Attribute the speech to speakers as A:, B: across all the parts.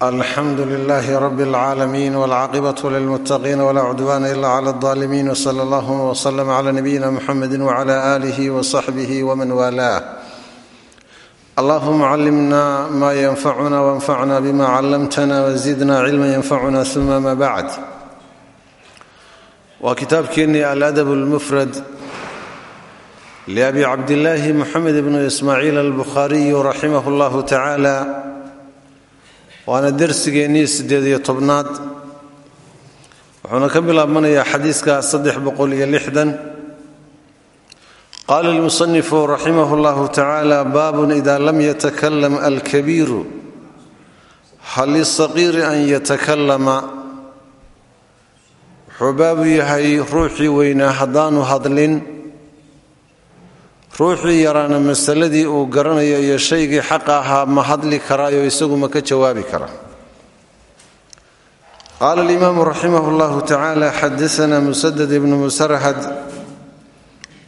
A: alxamdu lilaahi rabi اlcaalamiin wاlcaaqibatu lilmuttaqiin wlaa cudwaana ila cla اlظaalimiin wsala allahuma wslm cla nabiyina muxamedi wcla alih wصaxbih wman waalaah allahuma callimna ma yanfacuna wanfacna bima callamtana wzidna cilma yanfacuna uma ma bacd waa kitaabkeennii aladab اlmufrad liabi cabdillaahi muxamed bnu ismaaciil albukhaariyu raximah اllahu tacaala waana dersigeennii siddeed iyo tobnaad. Wuxuuna ka bilaabmanayaa xadiiska saddex boqol iyo lixdan. Qaala almusanifu raximah اllahu tacaala baabun ida lam yatakalam alkabiiru hal lisaqiiri an yatakalama wuxuu baabu yahay ruuxii weynaa haddaanu hadlin ruuxii yaraana masaladii uu garanayo iyo shaygii xaqa ahaa ma hadli karaayo isagu ma ka jawaabi karaa qaala alimaamu raximah اllahu tacaala xadaana musadad ibnu musarhad.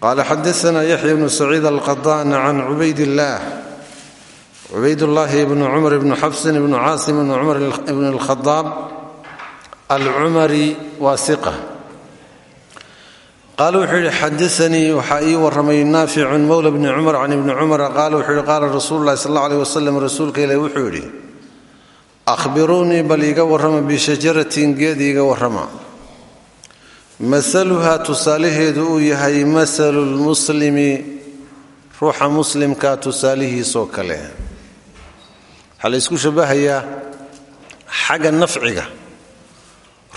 A: Qaala xadaana yaxya bnu saciid alqadaan can cubaydillaah cubaydullaahi ibnu cumar ibnu xafsin ibnu caasim ibnu cumar ibn اlkhadaab alcumari waasiqa qaala wuxuu yidhi xadaanii waxaa ii warramay naaficun mowla bni cumar can ibni cumara qaala wuxuu yidhi qaala rasuulu llahi sal alla aleh wasalam rasuulka ilahi wuxuu yidhi akhbiruunii bal iiga warrama bishajaratin geed iiga warrama masaluhaa tusaalaheedu uu yahay masalu lmuslimi ruuxa muslimka tusaalihiisoo kale waxaa xagga nafciga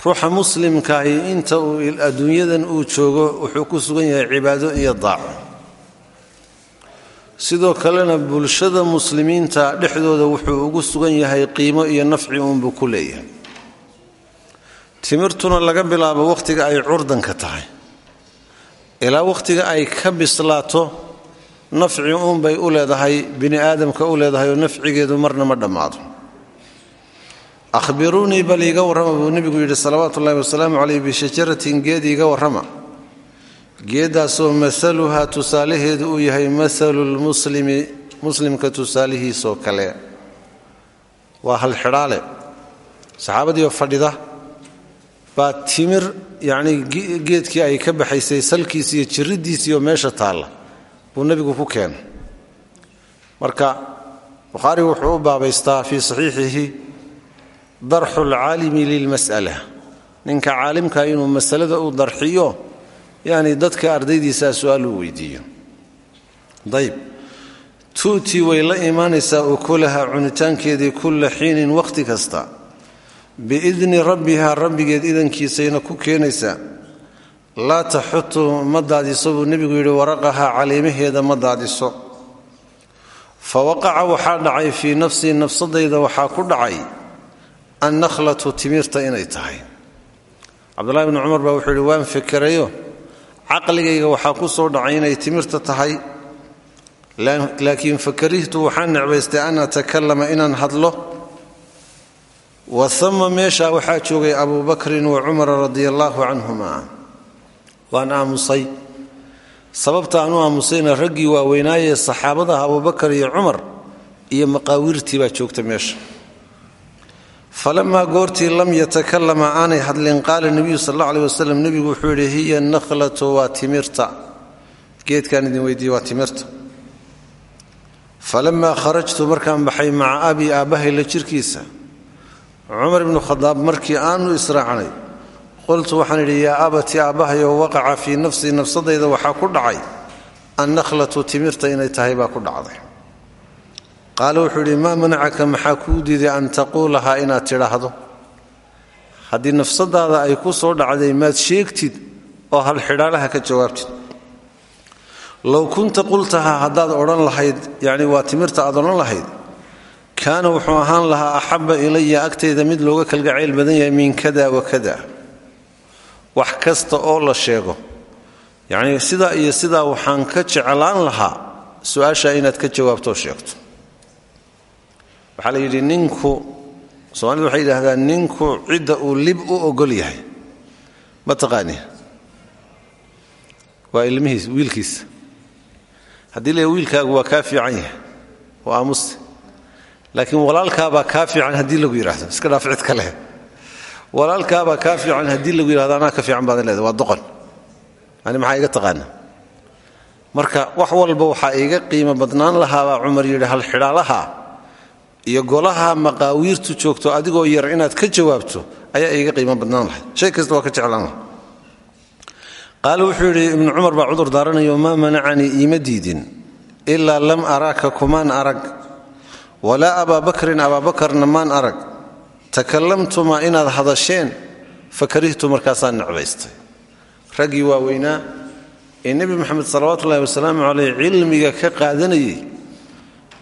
A: ruuxa muslimkaahi inta uu adduunyadan uu joogo wuxuu ku sugan yahay cibaado iyo daaco sidoo kalena bulshada muslimiinta dhexdooda wuxuu ugu sugan yahay qiimo iyo nafci uunbuu ku leeyahay. Timirtuna laga bilaabo wakhtiga ay curdanka tahay. Ilaa wakhtiga ay ka bislaato nafci uunbay u leedahay bini aadamka u leedahay oo nafcigeedu marna ma dhammaado ahbiruunii bal iiga warrama buu nebigu yidhi salawaatu ullahi wasalaamu caleyh bishajaratin geed iiga warrama. Geeddaasoo masaluhaa tusaalaheedu uu yahay masalu lmuslimi muslimka tusaalihiisoo kale. Waa hal xidhaale. Saxaabadiioo fadhida baa timir yacnii geedkii ay ka baxaysay salkiisi iyo jirriddiisiioo meesha taalla buu nebigu ku keenay. Marka bukhaari wuxuu u baabaystaa fii saxiixihi darxu lcaalimi lilmas'ala. Ninka caalimka inuu masalada uu darxiyo yani dadka ardaydiisaa su'aal uu weydiiyo. Ayb way la imaanaysaa ukulaha cunitaankeedii kulla xiinin wakhti kasta. Biidni rabbihaa rabbigeed idankiisayna ku keenaysaa laa taxutu ma daadiso buu nebigu yidhi waraqahaa caleemaheeda ma daadiso. Fa waqaca waxaa dhacay fii nafsii nafsadayda waxaa ku dhacay annakhlatu timirta inay tahay cabdullahi bni cumar baa wuxuu yidhi waan fekerayo caqligayga waxaa ku soo dhacay inay timirta tahay laakiin fakarihtu waxaan necbaystay an atakallama inaan hadlo wa ama waxaa joogay abu wa cumara radia allaahu canhuma waan aamusay sababta aan u aamusayna raggii waaweynaayee saxaabadaha abubakar iyo cumar iyo maqaawiirtii baa joogta meesha falamaa goortii lam yatakalama aanay hadlin qaala nebiyu sal alla aleh wasalam nebigu wuxuu yidhi hiya nakhlatu waa timirta geedkaan idin weydiiye waa timirta falamaa kharajtu markaan baxay maca abi aabbahay la jirkiisa cumar ibnu khadaab markii aanu israacnay qultu waxaan idhi yaa abati aabbahayow waqaca fii nafsii nafsadayda waxaa ku dhacay annakhlatu timirta inay tahay baa ku dhacday qaale wuxuu yidhi maa manacaka maxaa kuu diiday an taquulahaa inaad tidhaahdo? Haddii nafsadaada ay ku soo dhacday maad sheegtid oo hal xidhaalaha ka jawaabtid. Low kunta qultahaa haddaad odhan lahayd yacni waa timirta aad odhan lahayd kaana wuxuu ahaan lahaa axabba ilaya agtayda mid looga kalgacayl badan yahay min kada wa kada. Wax kasta oo la sheego. Yacnii sidaa iyo sidaa waxaan ka jeclaan lahaa su'aashaa inaad ka jawaabtoo sheegto waxaa la yidhi ninku soomaalida waxay yidhaahdaan ninku cidda uu lib u ogol yahay. Ma taqaani? Waa ilmihiis wiilkiisa haddii la wiilkaagu waa kaa fiican yahay waa aamuste laakiin walaalkaabaa kaa fiican haddii lagu yidhaahdo. Iska dhaaf cid kale walaalkaabaa kaa fiican haddii lagu yidhahdo anaa ka fiican baad leeda waa doqon. Ani maxaa iga taqaana? Marka wax walba waxaa iga qiimo badnaan lahaabaa cumar yidhi hal xidhaalaha iyo golaha maqaawiirtu joogto adigoo yar inaad ka jawaabto ayaa iga qiimo badnaan lahay. Shay kasta waa ka jeclaan laha qaale wuxuu yidhi ibnu cumar baa cudur daaranayo maa manacanii iima diidin ilaa lam araaka kumaan arag. Walaa abaa bakrin abaabakarna maan arag. Takallamtuma inaad hadasheen fakarihtu markaasaan necbaystay. Raggii waaweynaa ee nebi moxamed salawaatuullahi wasalaamu caleyh cilmiga ka qaadanayey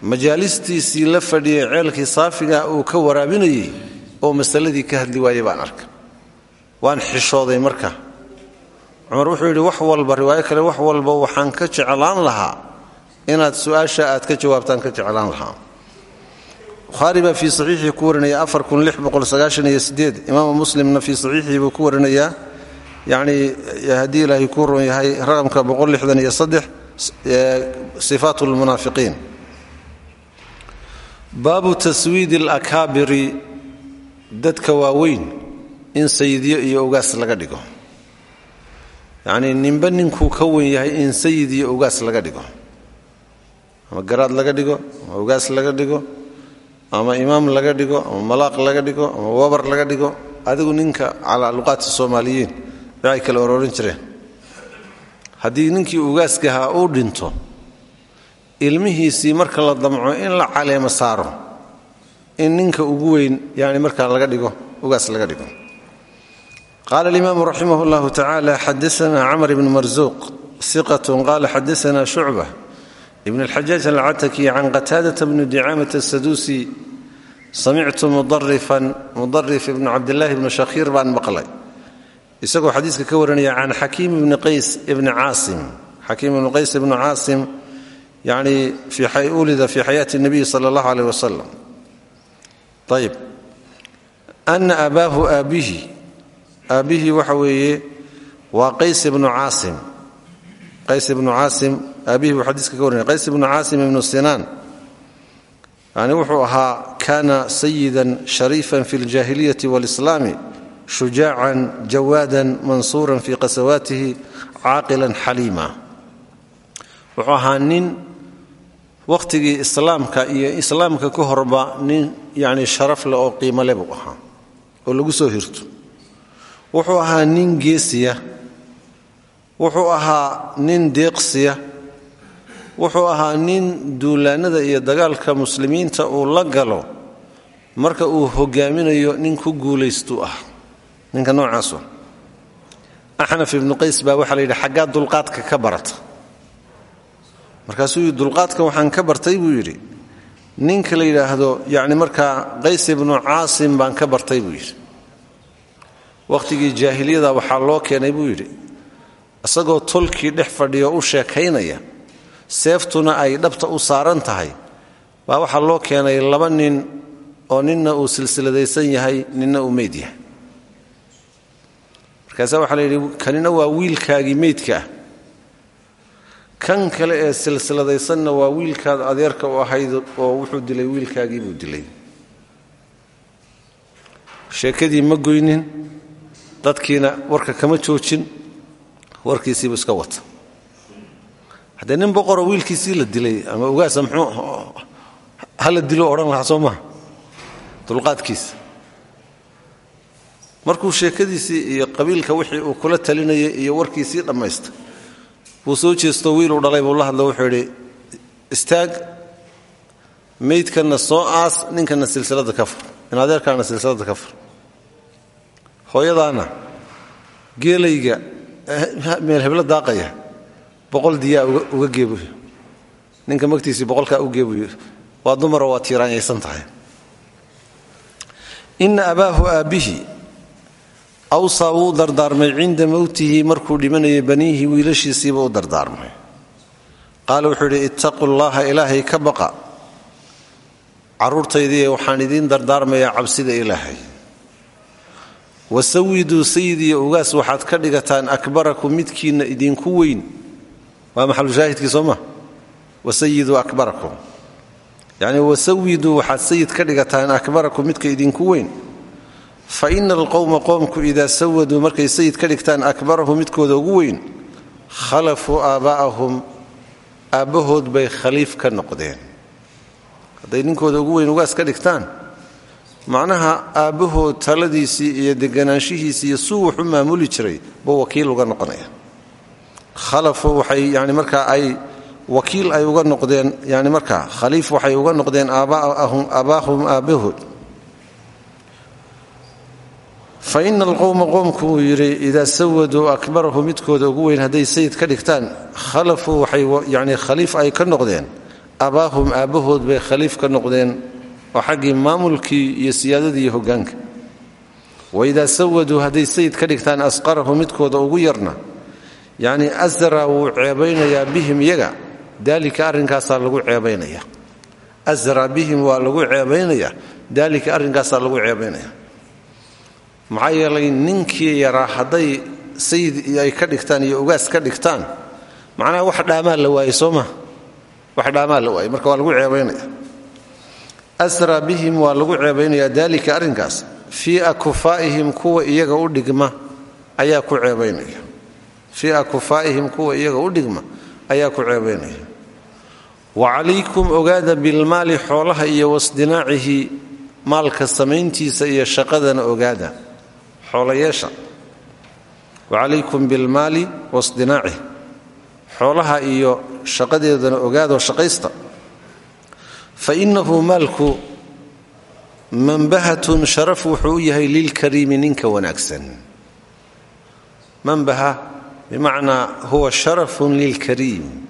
A: majaalistiisii la fadhiyey ceelkii saafiga uu ka waraabinayey oo masaladii ka hadli waayey baan arkay. Waan xishooday marka. Cumar wuxuu yidhi wax walba riwaayo kale wax walba waxaan ka jeclaan lahaa. Inaad su'aasha aad ka jawaabtaan ka jeclaan lahaa. Bukhaari baa fii saxiixii ku warinaya imaamu muslimna fii saxiixii buu ku warinayaa yacnii haddii ilaahay kuu ron yahay raqamka sifaat lmunaafiqiin baabu taswiidi alakaabiri dadka waaweyn in sayidyo iyo ugaas laga dhigo. Yacnii ninba ninkuu ka wen yahay in sayid iyo ugaas laga dhigo. Ama garaad laga dhigo ama ugaas laga dhigo ama imaam laga dhigo ama malaaq laga dhigo ama wabar laga dhigo. Adigu ninka calaa luqaati soomaaliyiin waxay kale ororin jireen. Haddii ninkii ugaaskahaa uu dhinto ilmihiisii marka la damco in la caleemo saaro in ninka ugu weyn yani markaa laga dhigo ugaas laga dhigo. Qaala alimaamu raximah اllahu tacaala xadaana camr ibn marsuuq iqat qala xadaana shucba ibn اlxajaaj alcataki can qataadata bni dicaamata asaduusi samictu mudarif ibnu cabdillaahi bni shakhiir baan maqlay. Isagoo xadiiska ka warinaya can xakiim ibni qays ibni caasim. Xakiim ibni qays ibni caasim yani ulida fi xayaati اnabiy sala اllahu aleyh wasalam ayb ana abaahu aabihi aabbihii waxa weeye waa qays ibnu caasim qays ibnu caasim aabbihii buu xadiiska ka warinaya qays ibnu caasim ibnu sinaan yani wuxuu ahaa kana sayidan shariifan fi اljaahiliyati wاlislaami shujaacan jawaadan mansuuran fi qasawaatihi caaqilan xaliima wuxuu ahaa nin wakhtigii islaamka iyo islaamka ka horba nin yani sharaf leh oo qiimo leh buu ahaa oo lagu soo hirto. Wuxuu ahaa nin geesiya wuxuu ahaa nin deeqsiya wuxuu ahaa nin duulaannada iyo dagaalka muslimiinta uu la galo marka uu hogaaminayo nin ku guulaystuu ah ninka noocaasu axnaf ibnu qays baa waxaa la yidhi xaggaa dulqaadka ka barata markaasuu dulqaadka waxaan ka bartay buu yidhi. Ninka la yidhaahdo yacni markaa qays ibnu caasim baan ka bartay buu yidhi. Wakhtigii jaahiliyada waxaa loo keenay buu yidhi. Isagoo tolkii dhex fadhiyo u sheekaynaya seeftuna ay dhabta u saaran tahay. Baa waxaa loo keenay laba nin oo ninna uu silsiladaysan yahay ninna uu meyd yahay. Markaasa waxaa la yidhi kanina waa wiilkaagii meydka ah kan kale ee silsiladaysanna waa wiilkaad adeerka u ahayd oo wuxuu dilay wiilkaagii buu dilay. Sheekadii ma goynin dadkiina warka kama joojin warkiisiibu iska wata. Haddee nin boqoroo wiilkiisii la dilay ama ugaasa muxuu hala dilo odhan lahaa soo maha? Dulqaadkiisa. Markuu sheekadiisii iyo qabiilka wixii uu kula talinayay iyo warkiisii dhammaysta wuu soo jeesto wiiluu dhalay buu la hadla wuxuu idhi istaag meydkanna soo aas ninkana silsilada ka fur in adeerkaana silsilada ka fur. Hooyadaana geelayga meel heblo daaqaya boqol diyaa uga geebu. Ninka magtiisii boqolkaa u geebu waa dumaroo waa tiiraanyaysan tahay. Ina abaahu aabbihi awsaa wuu dardaarmay cinda mowtihi markuu dhimanayay baniihi wiilashiisiiba u dardaarmay. Qaala wuxuu idhi ittaquu llaha ilaahay ka baqa. Carruurtaydii waxaan idiin dardaarmayaa cabsida ilaahay. Wasawiduu sayidiyo ugaas waxaad ka dhigataan akbarakum midkiinna idinku weyn. Waa maxalushaahidkii soo ma? Wasayiduu akbarakum. Yacni wasawiduu waxaad sayid ka dhigataan akbarakum midka idinku weyn fa ina alqowma qoomku idaa sawaduu markay sayid ka dhigtaan akbarahu midkooda ugu weyn khalafuu aabaa'ahum aabbahood bay khaliif ka noqdeen. Hadday ninkooda ugu weyn ugaas ka dhigtaan macnaha aabbahood taladiisii iyo deganaanshihiisii iyo suu wax maamuli jiray buu wakiil uga noqonaya. Khalafu waxay yani markaa ay wakiil ay uga noqdeen yani markaa khaliif waxay uga noqdeen aabaahum aabbahood fa ina alqowma qoomku uu yidhi idaa sawaduu akbarahu midkooda ugu weyn hadday sayid ka dhigtaan khalafuu waxay yani khaliif ay ka noqdeen. Abaahum aabbahood bay khaliif ka noqdeen oo xaggii maamulkii iyo siyaadadii iyo hoggaanka. Waidaa sawaduu hadday sayid ka dhigtaan asqarahu midkooda ugu yarna. Yacnii asra wuu ceebaynayaa bihim iyaga. Daalika arrinkaasaa lagu ceebaynaya. Asra bihim waa lagu ceebaynayaa daalika arrinkaasaa lagu ceebaynaya maxaa yeelay ninkii yaraa hadday sayid ay ka dhigtaan iyo ugaas ka dhigtaan macnaha wax dhaamaa la waayey soo wax dhaamaa la waayey marka waa lagu ceebaynaya. Asra bihim waa lagu ceebaynayaa daalika arrinkaas. Fii akufaa'ihim kuwa iyaga u dhigma ayaa ku ceebaynaya. Fii akufaa'ihim kuwa iyaga u dhigma ayaa ku ceebaynaya. Wa calaykum ogaada bilmaali xoolaha iyo wasdinaacihi maalka samayntiisa iyo shaqadana ogaada xoolayeesha. Wa calaykum bilmaali wasdinaacihi xoolaha iyo shaqadeedana ogaadoo shaqaysta. Fa innahu maalku manbahatun sharaf wuxuu u yahay lilkariimi ninka wanaagsan. Manbaha bimacnaa huwa sharafun lilkariim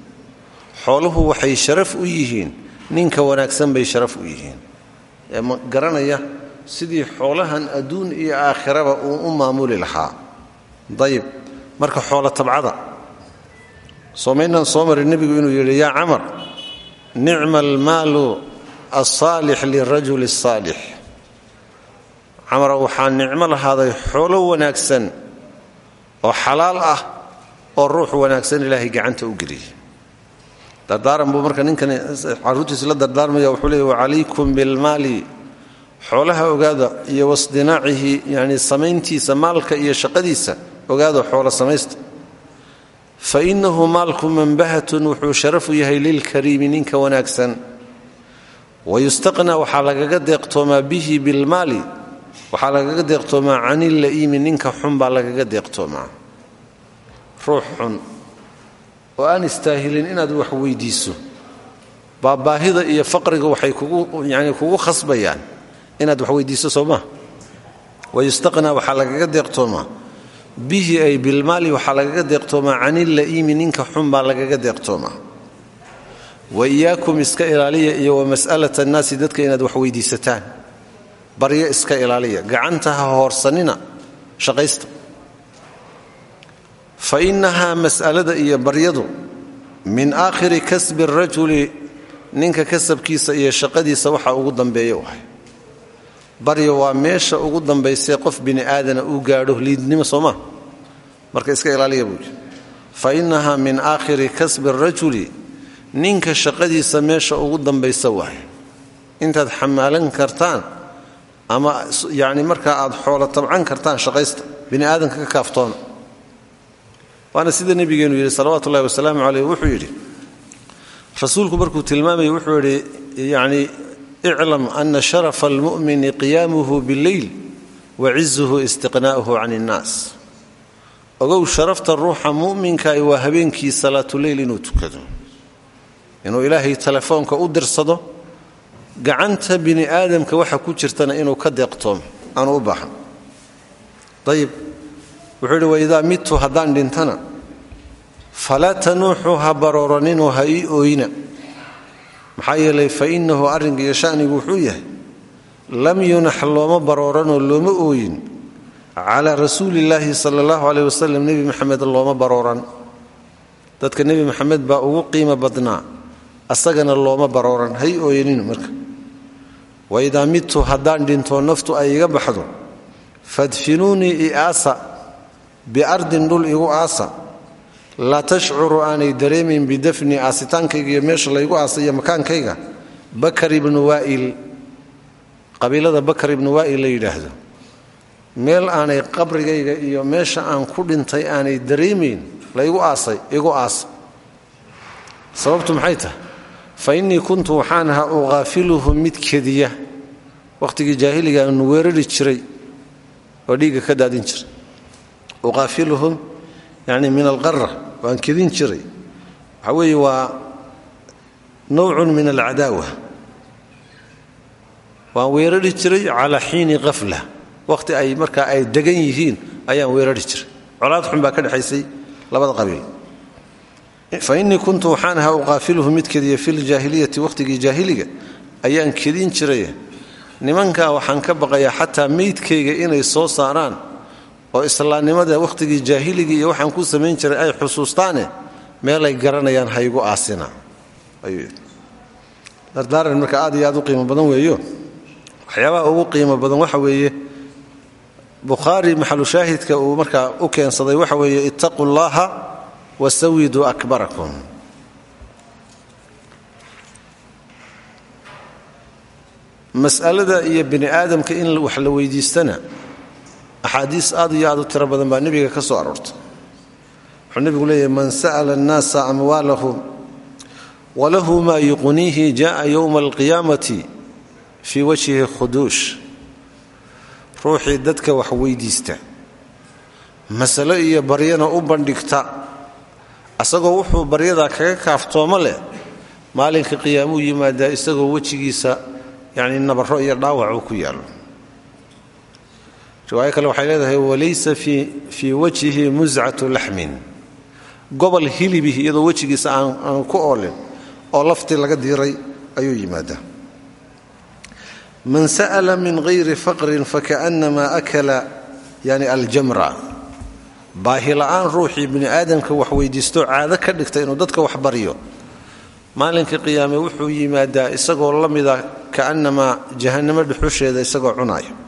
A: xooluhu waxay sharaf u yihiin ninka wanaagsan bay sharaf u yihiin. Ee garanaya sidii xoolahan adduun iyo aakhiraba uu u maamuli lahaa. Dayib. Marka xoolo tabcada. Soomaynaan soo marin nebigu inuu yidhi yaa camar nicma almaalu alsaalix lirajuli asaalix camara waxaa nicmo lahaaday xoolo wanaagsan oo xalaal ah oo ruux wanaagsan ilaahay gacanta u geliyey dardaaran buu marka ninkan carruurtiisa la dardaarmaya wuxuu leeyay wacalaykum bilmaali xoolaha ogaada iyo wasdinaacihi yacni samayntiisa maalka iyo shaqadiisa ogaado xoolo samaysta fa innahu maalku manbahatun wuxuu sharafu yahay lilkariimi ninka wanaagsan. Wayustaqnaa waxaa lagaga deeqtoomaa bihi bilmaali waxaa lagaga deeqtoomaa canilla'iimi ninka xun baa lagaga deeqtoomaa. Ruux xun oo aan istaahilin inaad wax weydiiso baa baahida iyo faqriga waxay kugu yani kugu khasbayaan inaad wax weydiiso soo maa wayustaqnaa waxaa lagaga deeqtoomaa bihi ay bilmaali waxaa lagaga deeqtoomaa canilla'iimi ninka xun baa lagaga deeqtoomaa wa iyaakum iska ilaaliya iyo wa mas'alata annaasi dadka inaad wax weydiisataan. Baryo iska ilaaliya. Gacanta ha shaqaysta. Fa innahaa mas'alada iyo baryadu min aakhiri kasbi rajuli ninka kasabkiisa iyo shaqadiisa waxa ugu dambeeya wahay baryo waa meesha ugu dambaysee qof bini aadana uu gaadho liidnimo soomaa marka iska ilaaliya buuji fa innahaa min aakhiri kasbi rajuli ninka shaqadiisa meesha ugu dambaysa wahay intaad xamaalan kartaan ama yacni markaa aad xoolo tabcan kartaan shaqaysta bini aadanka ka kaaftoona waana sida nebigeenu yidhi salawaatu ullahi wasalaamu caleyh wuxuu yidhi rasuulku markuu tilmaamaya wuxuu yidhi yacni iclam ana sharafa almu'mini qiyaamuhu billeyl wa cizuhu istiqnaa'uhu can innaas ogow sharafta ruuxa mu'minkaah waa habeenkii salaatuleyl inuu tukado inuu ilaahay telefoonka u dirsado gacanta bini aadamka waxa ku jirtana inuu ka deeqtoomo aanu u baahan ayib wuxuu yidhi waidaa midtu haddaan dhintana falaa tanuuxuu ha ha ii ooyina maxaa yeelay fa innahu arrinka iyo shanigu wuxuu yahay lam yunax looma barooranoo looma ooyin calaa rasuulillaahi sala allahu caleyh wasalam nebi maxamed looma barooran. Dadka nebi maxamed baa ugu qiimo badnaa asagana looma barooran hay ooyaninu marka. Waidaa midtu haddaan dhintoo naftu ay iga baxdo fadfinuunii iaasa biardin dhul igu aasa laa tashcuru aanay dareemayn bidafni aasitaankayga iyo meesha laygu aasa iyo makaankayga. Bakar ibnu waa'il qabiilada bakar ibnu waa'il la yidhaahdo meel aanay qabrigayga iyo meesha aan ku dhintay aanay dareemayn la igu aasay igu aasa sababtu maxay tahay? Fa innii kuntu waxaan ahaa uqaafiluhu mid kediya. Wakhtigii jaahiliga aanu weerari jiray oo dhiigga ka daadin jiray. Uqaafiluhum yacni min alqara waan kedin jiray. Waxaa weeye waa nowcun min alcadaawa waan weerari jiray calaa xiini qafla. Wakhti ay markaa ay degan yihiin ayaan weerari jiray. Colaad xun baa ka dhexaysay labada qabiil. Fa innii kuntu waxaan ahaa uqaafiluhu mid kediya filjaahiliyati wakhtigii jaahiliga ayaan kedin jiray. Nimankaa waxaan ka baqayaa xataa meydkayga inay soo saaraan oo islaamnimada wakhtigii jaahiligii iyo waxaan ku samayn jiray ay xusuustaane meelay garanayaan haygu aasina. Dardaaran marka aad iyo aad u qiimo badan weeyo. Waxyaabaha ugu qiimo badan waxa weeye bukhaari maxalushaahidka uu markaa u keensaday waxa weeye ittaquu llaha akbarakum. Mas'alada iyo bini aadamka in wax la weydiistana axaadiis aad iyo aad u tiro badan baa nebiga ka soo aroortay. Wuxuu nebigu leeyahy man sa'ala annaasa amwaalahum walahu maa yuqniihi jaءa yowma alqiyaamati fii wajhihi khuduush. Ruuxii dadka wax weydiista masalo iyo baryana u bandhigta asagoo wuxuu baryadaa kaga kaaftoomo leh maalinka qiyaamuu yimaadaa isagoo wejigiisa yacni nabaro iyo dhaawac uu ku yaallo riwaayo kale waxay leedahay walaysa fii wajhihi muscatu laxmin. Gobol hilibih iyadoo wejigiisa aan ku oolin oo laftii laga diiray ayuu yimaadaa. Man sa'la min hayri faqrin fakaأnama akala yani aljamra. Baahi la'aan ruuxii bini aadamka wax weydiisto caado ka dhigta inuu dadka wax baryo maalinka qiyaame wuxuu yimaadaa isagoo la mida kaannamaa jahannamo dhuxusheeda isagoo cunaaya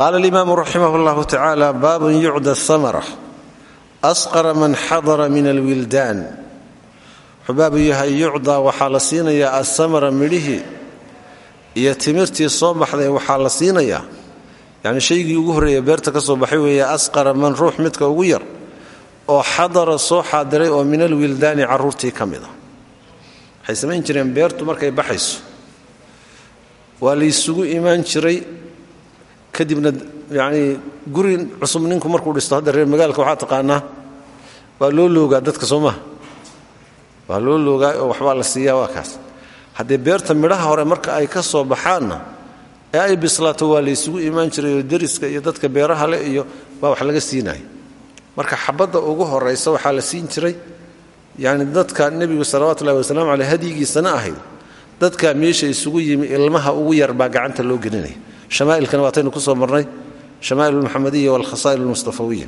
A: qaala alimaamu raximah اllahu tacaala baabun yucda samara asqara man xadara min alwildaan wuxuu baabu yahay yucdaa waxaa la siinayaa asamara midhihii iyo timirtii soo baxday waxaa la siinayaa yacni shaygii ugu horreeya beerta ka soo baxay weeye asqara man ruux midka ugu yar oo xadara soo xaadiray oo min alwildaani carruurtii kadibna yacnii guri cusub ninku markuu dhisto hadda reer magaalka waxaa taqaanaa waa loo loogaa dadka soo waa loo loogaa oo la siiyaa waa kaas. Beerta midhaha hore marka ay ka soo baxaanna ee ay bislaato waa laysugu imaan jiray oo deriska iyo dadka beeraha leh iyo baa wax laga siinaya marka xabadda ugu horaysa waxaa la siin jiray yani dadka nebigu salawatullahi wasalaamu caleyh hadyigiisana ahayd dadka meesha isugu yimi ilmaha ugu yar baa gacanta loo gelinaya shamaa'ilkana waataynu ku soo marnay shamaa'il almuxamadiya walkhasaa'il almustafawiya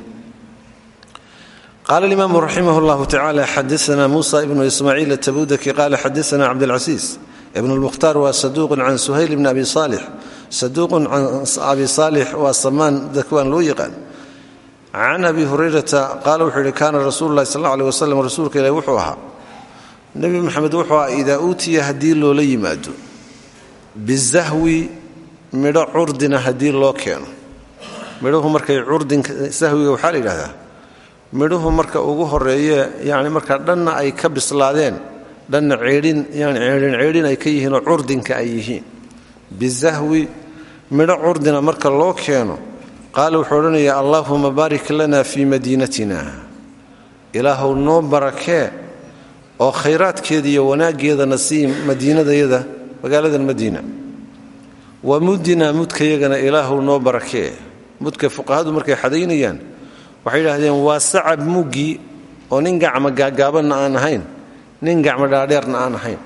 A: qaala alimaamu raximah llahu tacala xadaana muusa ibnu ismaaciil atabudaki qaala xadaana cabdilcasiis ibn lmukhtaar waa saduuqun can suhayl bni abi saalix. Saduuqun can abi saalix waa samaan dakwaan loo yaqaan. Can abi hurayrata qaala wuxuu yidhi kaana rasuulu lahi sal aleh wasalam rasuulka ilahi wuxuu ahaa. Nebi moxamed wuxuu ahaa idaa uutiya haddii loola yimaado bizahwi midho curdina haddii loo keeno. Midhuhu markay curdinka sahwiga waxaa la yidhahdaa midhuhu marka ugu horeeye yani markaa dhanna ay ka bislaadeen dhanna ceedhin yani ceedhin ceedhin ay ka yihiinoo curdinka ay yihiin. Bizahwi midho curdina marka loo keeno qaala wuxuu odhanayaa allaahuma baarik lana fii madiinatina. Ilaahow noo barakee oo khayraadkeeda iyo wanaaggeedana sii madiinadayada magaaladan madiina wa mudinaa mudkayagana ilaahow noo barakee mudka fuqahadu markay xadaynayaan waxay yidhaahdeen waa sacab muggii oo nin gacma gaagaabanna aan ahayn nin gacmo dhaadheerna aan ahayn.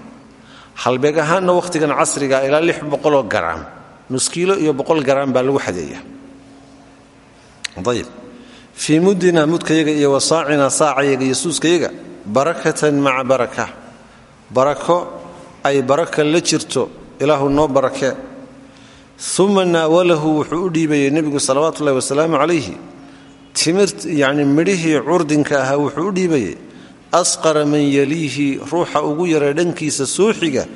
A: Halbeeg ahaanna wakhtigan casriga ilaa lix boqoloo garaam iyo boqol garaam baa lagu xadeeya ayb fii mudina mudkayaga iyo wasaacina saacayaga iyo suuskayaga barakatan maca baraka. Barako ay baraka la jirto ilaahu noo barakee uma naawalahu wuxuu u dhiibayay nebigu salawaatu ullahi wasalaamu calayhi. Yacni midhihii curdinka ahaa wuxuu u dhiibayay asqara man yaliihi ruuxa ugu yara dhankiisa soo xiga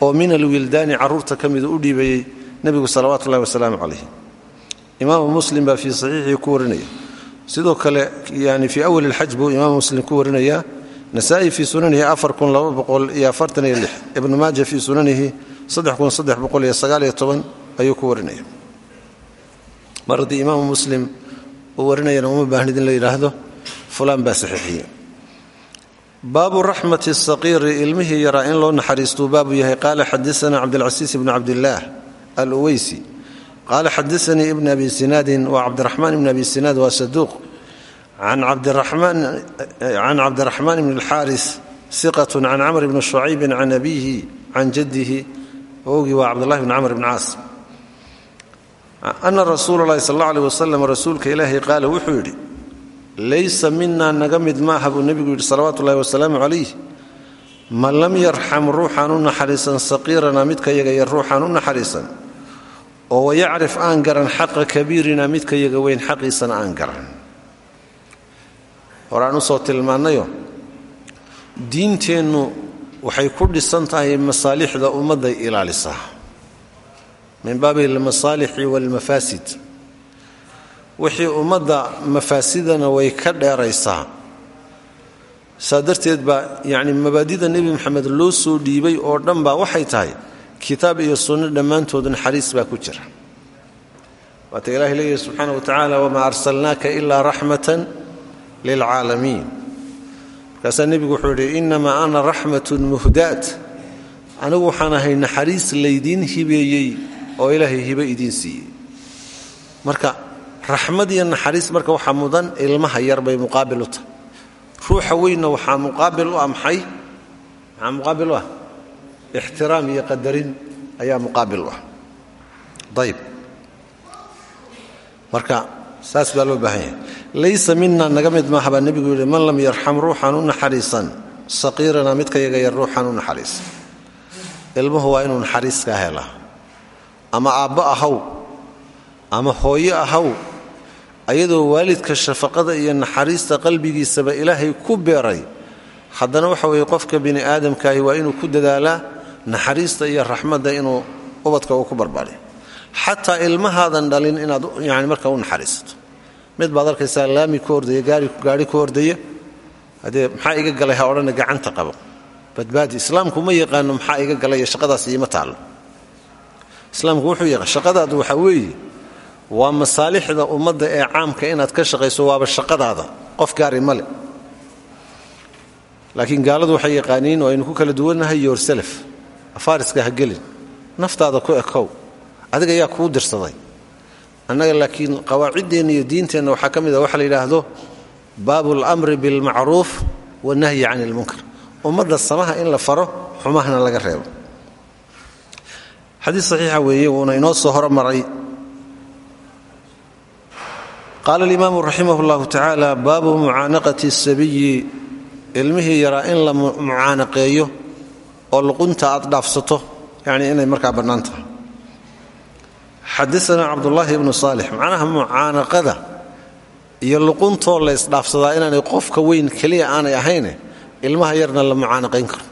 A: oo min alwildaani carruurta ka mida u dhiibayey nebigu salawaatu wasalaamu calayh imaamu muslim baa fii saxiixii ku warinaya. Sidoo kale yani fii awali lxaj buu imaamu muslim ku warinayaa. Nasaa'i fii sunanihi ibnu maaja fii sunanihi ayuu ku warinaya. Mar haddii imaamu muslim uu warinayana uma baahnid in la yidhaahdo fulaan baa saxiixiye baabu raxmati saqiiri ilmihii yaraa in loo naxariistuu baabu yahay qaala xadaana cabdilcasiis ibnu cabdillaah aluweysi qaala xadaanii ibn abi sinaadin waa cabdiraxmaan ibn abi sinaad waa saduuq. Can cabdiraxmaan ibn alxaaris siqatu can camr bni shucaybin can abiihi can jaddihi owgii waa cabdullahi bn camr bn caas ana rasuula llahi sal alla aleh wasalam rasuulka ilaahay qaala wuxuu yidhi laysa minaa naga mid maaha buu nebigu yidhi salawaatu ullahi wasalaamu calayh man lam yarxam ruuxaan u naxariisan saqiirana midka yaga yar ruuxaan naxariisan oo wayacrif aan garan xaqa kabiirina midka yaga weyn xaqiisana aan garan. Horaan u soo tilmaannayo diinteennu waxay ku dhisan tahay masaalixda ummadday ilaalisaa min baabi almasaalixi waalmafaasid wixii ummadda mafaasidana way ka dheeraysaa. Saa darteed baa yacni mabaadida nebi moxamed loo soo dhiibay oo dhan baa waxay tahay kitaab iyo sunno dhammaantood naxariis baa ku jira. Waata ilahay leeyahi subxaana wa tacaala wamaa arsalnaaka ilaa raxmatan lilcaalamiin. Markaasaa nebigu wuxuu yidhi innamaa ana raxmatun muhdaat. Anigu waxaan ahay naxariis laydiin hibeeyey oo ilaahay hibe idiin siiyey. Marka raxmad iyo naxariis marka waxaa mudan ilmaha yar bay muqaabil u tahay. Ruuxa weynna waxaa muqaabil u ah maxaa muqaabil u ah? Ixtiraam iyo qadarin ayaa muqaabil u ah. Ayb marka saas baa loo baahan yahay. Laysa mina naga mid maaha nebigu yidhi man lam yarxam ruuxaan u naxariisan saqiirana midka yar ruuxaan u naxariisan. Ilmuhu waa inuu naxariis ka helaa ama aabbo ahaw ama hooyo ahaw ayadoo waalidka shafaqada iyo naxariista qalbigiisaba ilaahay ku beeray. Haddana waxa weeye qofka bini aadamkaahi waa inuu ku dadaalaa naxariista iyo raxmadda inuu ubadka uu ku barbaariyo xataa ilmahaadan dhalin inaad yani markaa u naxariisato. Mid baad arkaysaa laami ku ordaya gaari ku ordaya. Haddee maxaa iga galay ha odhana gacanta qabo? Badbaadi islaamku ma yaqaano maxaa iga galay iyo shaqadaas taallo islaamku wuxuu yaqaan shaqadaadu waxaa weeye waa masaalixda ummadda ee caamka inaad ka shaqayso waaba shaqadaada qof gaari male laakiin gaaladu waxay yaqaaniin aynu ku kala duwannahay yoorsalaf afaariska ha gelin ku ekow adiga ayaa kuu dirsaday. Annaga laakiin qawaaciddeenna iyo diinteenna waxaa ka mid a waxa la yidhaahdo baabu almri bilmacruuf wanahyi can ilmunkar ummadda samaha in la faro xumahana laga reebo xadiis saxiixa weeye wuuna inoo soo hormaray. Qaala alimaamu raximah اllahu tacaala baabu mucaanaqati sabiyi ilmihii yaraa in la mucaanaqeeyo oo luqunta aad dhaafsato yacni inay markaa bannaan tahay. Xadaana cabdullaahi ibnu saalix macnaha mucaanaqada iyo luquntoo la ysdhaafsadaa inaanay qofka weyn keliya aanay ahayne ilmaha yarna la mucaanaqayn karo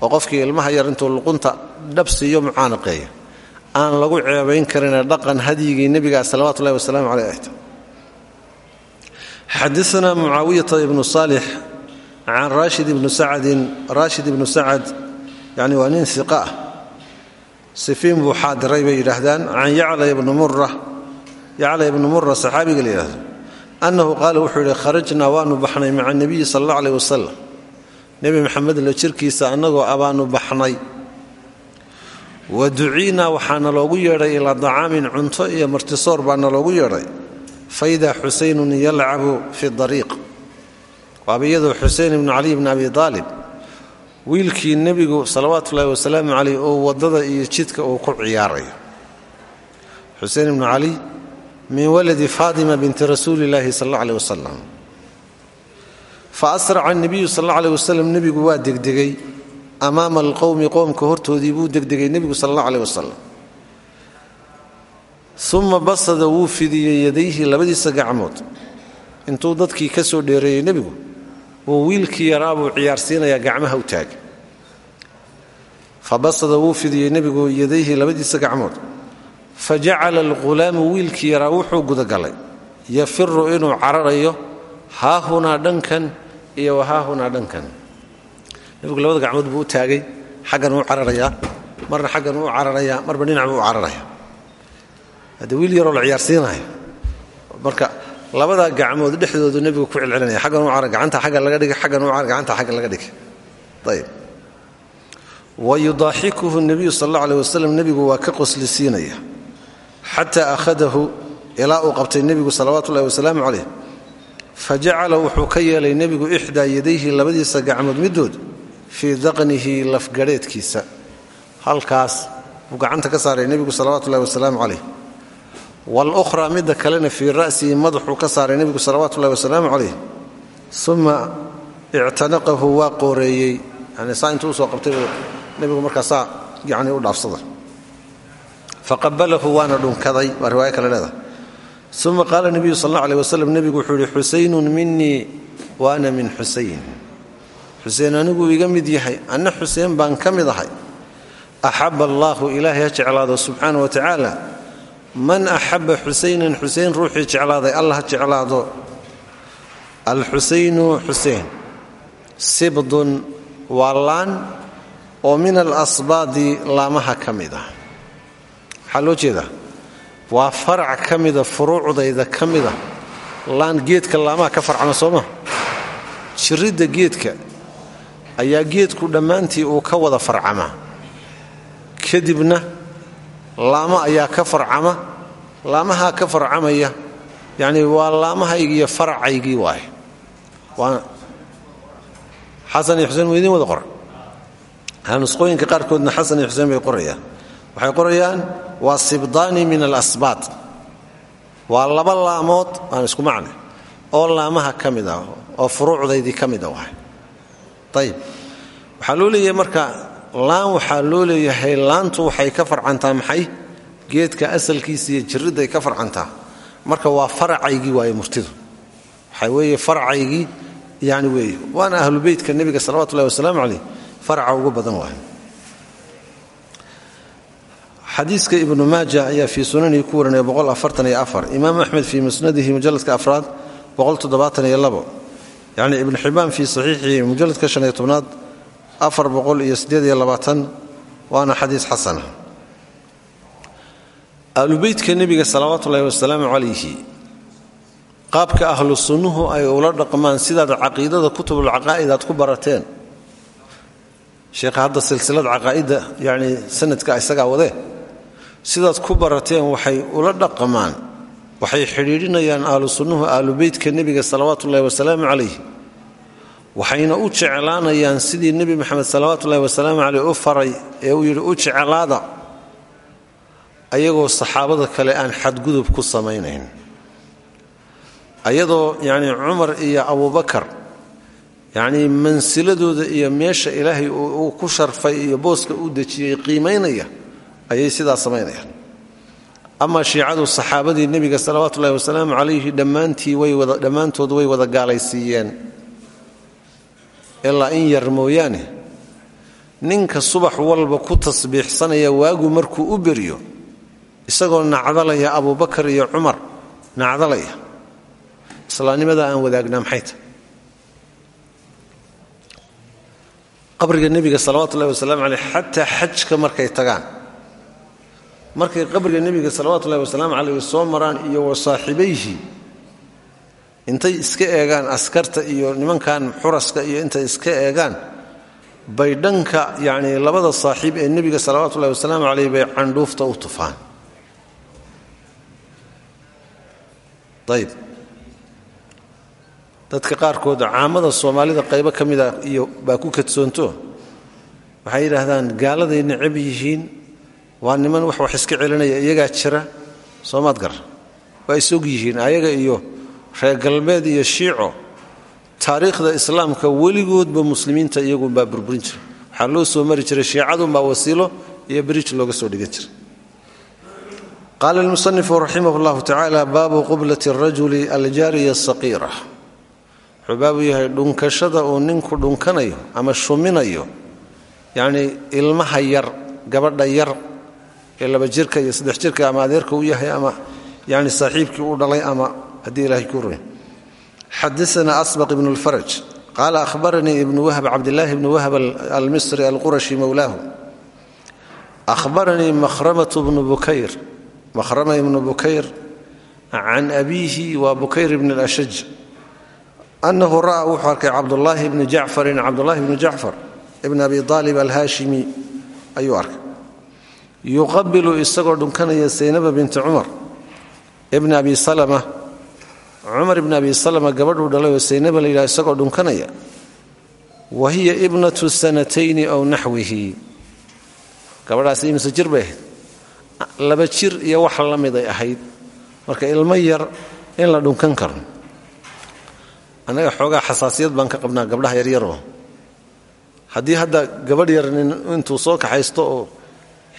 A: oo qofkii ilmaha yar intuu luqunta dhabsiiyo mucaanaqeeya aan lagu ceebayn karine dhaqan hadyigii nebigaa salawatu ullahi wasalaamu caleyh ahta xadaana mucaawiyata ibnu saalix can raashid ibnu sacadin raashid ibnu yani waa nin iqa ah sifiin buu xaadiray bay yidhaahdaan can yacla ibni mura yacla ibni mura saxaabiga annahu qaala wuxuu yidhi kharajnaa waanu baxnay maca nebiyi aleh wasalam nebi maxamed la jirkiisa annagoo abaanu baxnay. Wa duciinaa waxaana loogu yeedhay ilaa dacaamin cunto iyo martisoor baana loogu yeedhay. Faidaa xusaynun yalcabu fi dariiq. Waaba iyadoo xusein ibnu caliy bni abi aalib wiilkii nebigu salawaatu ullaahi wasalaamu caleyh oo waddada iyo jidka uu ku ciyaarayo. Xusein ibnu cali min waladi faatima binti rasuuli illaahi sal alla aleh wasalam fa asraca nebiyu sal alla aleh wasalam nebigu waa degdegay amaama alqowmi qowmka hortoodii buu degdegay nebigu sal allah aleh wasalam uma basada wuu fidiyey yadayhi labadiisa gacmood intuu dadkii ka soo dheereeyey nebigu uu wiilkii yaraa buu ciyaarsiinayaa gacmaha u taagay fabasada wuu fidiyey nebigu yadayhi labadiisa gacmood fa jacala alghulaamu wiilkii yaraa wuxuu gudagalay yafiru inuu cararayo haahunaa dhankan iyo wahaahunaa dhankan. Nebigu labada gacmood buu u taagay xaggan uu cararayaa marna xaggan uu cararayaa marba dhinac buu u cararaya. Haddee wiil yaroo la ciyaarsiinayo marka labadaa gacmood dhexdoodu nebigu ku celcelinaya aggan u gacanta aggan laga dhigay aggan u gacanta aggan laga dhigay. Ayb wayudaaxikuhu nebiyu sal alla aleh wasalam nebigu waa ka qoslisiinaya xataa akhadahu ilaa uu qabtay nebigu salawaatu ullahi wasalaamu calayh fa jacala wuxuu ka yeelay nebigu ixdaa yadayhi labadiisa gacmood middood fii daqnihi lafgadheedkiisa halkaas buu gacanta ka saaray nebigu salawaatu ullahi wasalaamu calayh. Walukhraa midda kalena fii ra'sihi madaxuu ka saaray nebigu salawaatu ullahi wasalaamu calayh. Uma ictanaqahu waa qooreeyey. Yani saa intuu u soo qabtay nebigu markaasaa yani u dhaafsada uma qaala nebiyu sal alla aleh wasalam nebigu wuxuu yihi xusaynun minii wa ana min xusayn xuseen aniguu iga mid yahay anna xuseen baan ka mid ahay. Axaba allaahu ilaahay ha jeclaado subxaana wa tacaala. Man axaba xusaynan xuseyn ruuxii jeclaaday allah ha jeclaado. Alxusaynu xuseen sibdun waa laan oo min alasbaadi laamaha ka mid ah. Waxaa waa farac ka mida furuucdayda ka mida. Laan geedka laamaha ka farcama soo ma? Jiridda geedka ayaa geedku dhammaantii uu ka wada farcamaa kadibna laamo ayaa ka farcama. Laamahaa ka farcamaya yacni waa laamahaygiiyo faracaygii waaye. Waa xasan iyo xuseen waa wada qoran nusqooyinka qaarkoodna xasan iyo xuseen bay qorayaan. Waxay qorayaan waa sibdaani min alasbaad waa laba laamood aan isku macne. Oo laamaha ka ah oo furuucdaydii ka mid a waxaa loo leeyahay marka laan waxaa loo laantu waxay ka farcantaa maxay? Geedka asalkiisa iyo ka farcantaa. Marka waa faracaygii waaye murtidu. Waxaa weeye faracaygii yani weeye. Waana ahlubeytka nebiga salawatu ullahi wasalaamu caleyh faraca ugu badan waay xadiiska ibnu maaja ayaa fii sunanihi ku warinaya imaam axmed fii musnadihi mujaladka afraad yani ibnu xibaan fii saxiixihi mujaladka shaniyo tobnaad waana xadiis xasana aalubeytka nebiga salawaatu wasalaamu calayhi qaabka ahlu ay ula dhaqmaan sidaad caqiidada kutubulcaqaa'id aad ku barateen. Sheekha hadda silsilad caqaa'idda yani sanadka isagaa wadee sidaad ku barateen waxay ula dhaqmaan waxay xidhiidhinayaan ahlu sunnuhu aalubeytka nebiga salawaatu ullahi wasalaamu calayh waxayna u jeclaanayaan sidii nebi maxamed salawaatu ullahi wasalaamu caleyh u faray ee uu yidhi u jeclaada ayagoo saxaabada kale aan xadgudub ku samaynayn. Ayadoo yacnii cumar iyo abubakar yacnii mansiladooda iyo meesha ilaahay uu ku sharfay iyo booska u dejiyey qiimaynaya ayay sidaa samaynayaan amaa shiicadu saxaabadii nebiga salawaatu ullahi wasalaamu calayhi dhammaantii dhammaantood way wada gaalaysiiyeen. Ilaa in yar mooyaane ninka subax walba ku tasbiixsanaya waagu markuu u beryo isagoo nacdalaya abubakar iyo cumar nacdalaya. Islaamnimada aan wadaagnaa maxay tahy qabriga nebiga salawatu ullahi wasalaamu caleyh xataa xajka markay tagaan markay qabriga nebiga salawatu ullahi wasalaamu caleyh soo maraan iyo wa saaxibayhi intay iska eegaan askarta iyo nimankan xuraska iyo intay iska eegaan bay dhanka yacnii labada saaxiib ee nebiga salawaatu ullahi wasalaamu caleyh bay candhuufta u tufaan. Ayb dadka qaarkood caamada soomaalida qaybo ka mida iyo baa ku kadsoonto waxay yidhaahdaan gaaladay necab yihiin waa niman wax wax iska celinaya iyagaa jira. Soomaad gar. Waa isog yihiin ayaga iyo reer galbeed iyo shiico. Taariikhda islaamka weligoodba muslimiinta iyagunbaa burburin jira. Waxaa loo soo mari jiray shiicadunbaa wasiilo iyo bridj looga soo dhigan jira qaala almusanifu raximah llahu tacaala baabu qublati arajuli aljaariya asaqiira wuxuu baabu yahay dhunkashada uu ninku dhunkanayo ama shuminayo yacnii ilmaha yar gabadha yar ee laba jirka iyo saddex jirka ama adeerka u yahay ama yani saaxiibkii u dhalay ama haddii ilahay ku ron xadaana asbaq ibnu lfaraj qaala ahbaranii ibnu wahb cabdillaahi ibnu wahb almisri alqurashi mowlaahu ahbaranii mahramatu bnu bukayr. Mahrama ibnu bukayr can abiihi waa bukayr ibn alashaj. Annahu ra'aa wuxuu arkay cabdullaahi bni jacfarin cabdullaahi bni jacfar ibn abi aalib alhaashimi ayuu arkay yuqabilu isagoo dhunkanaya saynaba binti cumar ibni abi salama. Cumar ibni abi salama gabadhuu dhalay oo saynaba la yidhaha isagoo dhunkanaya. Wa hiya ibnatu sanatayni ow naxwihi gabadhaasi imise jir bay laba jir iyo wax la miday ahayd. Marka ilmo yar in la dhunkan karo. Annaga xoogaa xasaasiyad baan ka qabnaa gabdhaha yaryaroo haddii hadda gabadh yar intuu soo kaxaysto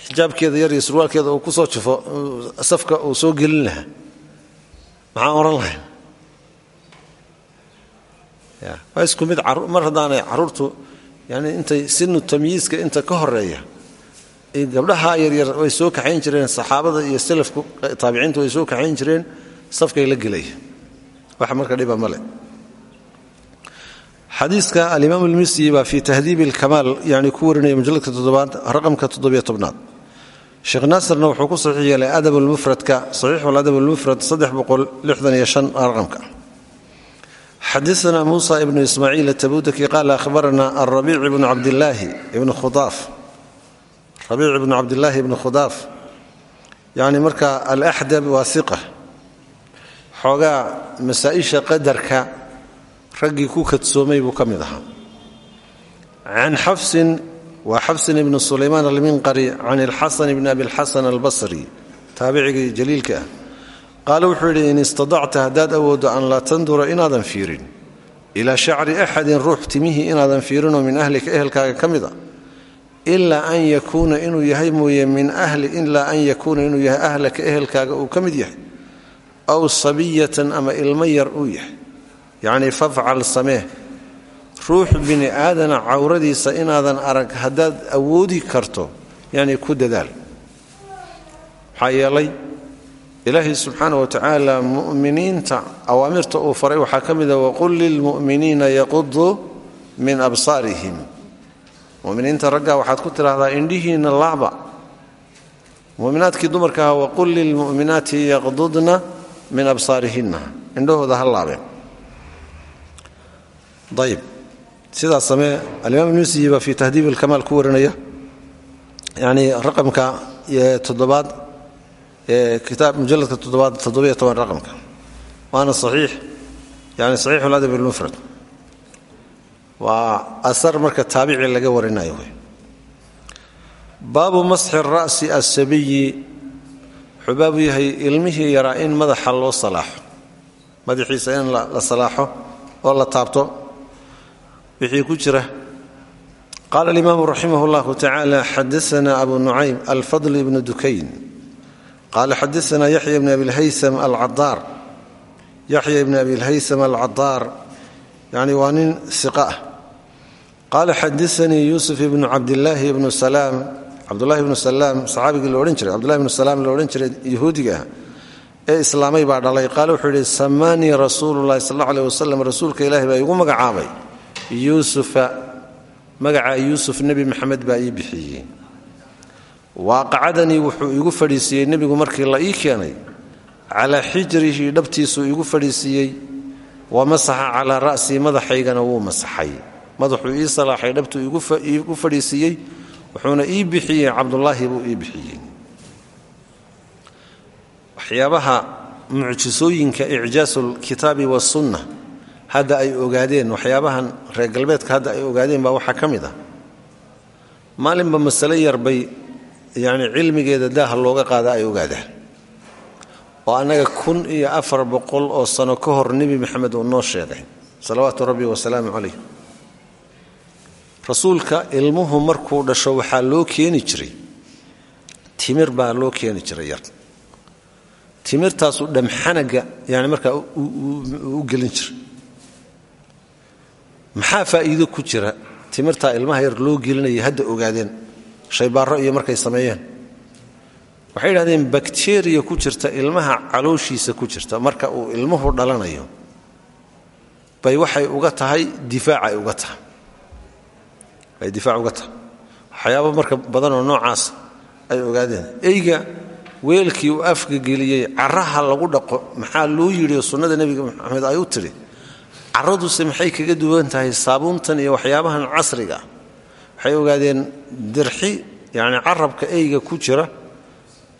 A: xijaabkeeda yar iyo surwaalkeeda uu ku soo jufo safka uu soo gelin lahaa. Maxaan odhan lahay waa isku mid mar haddaanay carruurtu yani intay sinu tamyiiska inta ka horreeya gabdhaha yaryar way soo kaxayn jireen saxaabada iyo salafku taabiciintu way soo kaxayn jireen safkay la gelaya wax marka dhiba male xadiiska alimaam almisyi baa fii tahdiib alkamaal yani ku warinaya mujalladka toddobaad raqamka toddobiyo tobnaad sheekh naasirna wuxuu ku saxiix yeelay adab lmufradka saxiixu ladab lmufrad raqamka xadaana muusa ibnu ismaaciil atabudaki qaala ahbarana arabiic ibnu cabdilaahi ibnu khudaaf yani marka alaxdab waa iqa xoogaa masaa'isha qadarka raggii ku kadsoomay buu ka can xafsin waa xafsin ibnu sulaymaan alminqari can ilxasan ibni abilxasan albasri taabicigii jaliilka ah. Qaale wuxuu yidhi in istadacta haddaad awooddo an laa tandura inaadan fiirin. Ilaa shacri axadin ruux timihii inaadan fiirinoo min ahlika ehelkaaga ka mid a. Ilaa an yakuuna inuu yahay mooye min ahli ilaa an yakuuna inuu yahay ahlaka ehelkaaga uu ka mid yahay. Aw sabiyatan ama ilmo yar uu yahay. Yacnii fafcal samee ruux bini aadana cawradiisa inaadan arag haddaad awoodi karto yacnii ku dadaal. Maxaa yeelay ilaahay subxaana wa tacaala mu'miniinta awaamirta uu faray waxaa ka mida waqul lilmu'miniina yaquduu min absaarihim. Muminiinta ragga waxaad ku tidhaahdaa indhihiinna laaba. Muminaadkii dumarka aha waqul lilmu'minaati yaqdudna min absaarihinna. Indhahooda ha laabeen sidaas samee alimaam ibnusiyi baa fii tahdiib alkamaal ku warinaya. Yani raqamka toddobaad kitaab mujalladka toddobaad toddobiyo toban raqamka. Waana saxiix. Yani saxiixu ladab almufrad. Waa asar marka taabici laga warinayo wey. Baabu masxi ra'si asabiyi wuxuu baabu yahay ilmihii yaraa in madaxa loo salaaxo. Madaxiisa in la salaaxo oo taabto wixii ku jira. Qaala alimaamu raximah اllahu tacaala xadaana abu nucaym alfadl ibnu dukayn. Qaala xadaana yaxya bn abilhaysam alcadaar yaxya bn abilhaysam alcadaar yani waa nin iqa ah. Qaala xadaanii yuusuf ibnu cabdilaahi ibnu salaam. Cabdulahi ibnu salaam saxaabigii loodhan jiray cabdullahi ibnu salaam lo odhan jiray yahuudiga ah ee islaamay baa dhalay. Qaale wuxuu yidhi samaanii rasuulu llahi sal alla aleh wasalam rasuulka ilaahi baa igu magacaabay yuusufa magacaa yuusuf nebi maxamed baa ii bixiyey. Waaqacadanii wuxuu igu fadhiisiiyey nebigu markii la ii keenay calaa xijrihi dhabtiisuu igu fadhiisiiyey wa masaxa calaa ra'sii madaxaygana wuu masaxay. Madaxuu ii salaaxay dhabtuu igu fadhiisiiyey wuxuuna ii bixiyey cabdulaahi buu ii bixiyey. Waxyaabaha mucjisooyinka icjaasulkitaabi wasunna hadda ay ogaadeen waxyaabahan reer galbeedka hadda ay ogaadeen baa waxaa ka mid ah. Maalinba masale yar bay yacni cilmigeeda daaha looga qaada ay ogaadaan. Oo annaga kun iyo afar boqol oo sano ka hor nebi maxamed uu noo sheegay salawaatu rabbi wasalaamu calayh. Rasuulka ilmuhu markuu dhasho waxaa loo keeni jiray. Timir baa loo keeni jiray yar. Timirtaasuu dhamxanaga yani markaa u gelin jiray maxaa faa'iido ku jira timirtaa ilmaha yar loo gelinaya hadda ogaadeen? Shaybaaro iyo markay sameeyeen. Waxay yidhahdeen bakteriya ku jirta ilmaha calooshiisa ku jirta marka uu ilmuhu dhalanayo bay waxay uga tahay difaacay uga tahay. Ay difaac uga tahay. Waxyaaba marka badanoo noocaas ay ogaadeen. Eyga weelkii uu afka geliyey caraha lagu dhaqo maxaa loo yidhi sunnada nebiga maxamed ay u tidhi caraduse maxay kaga duwan tahay saabuuntan iyo waxyaabahan casriga waxay ogaadeen dirxi yacni carabka eyga ku jira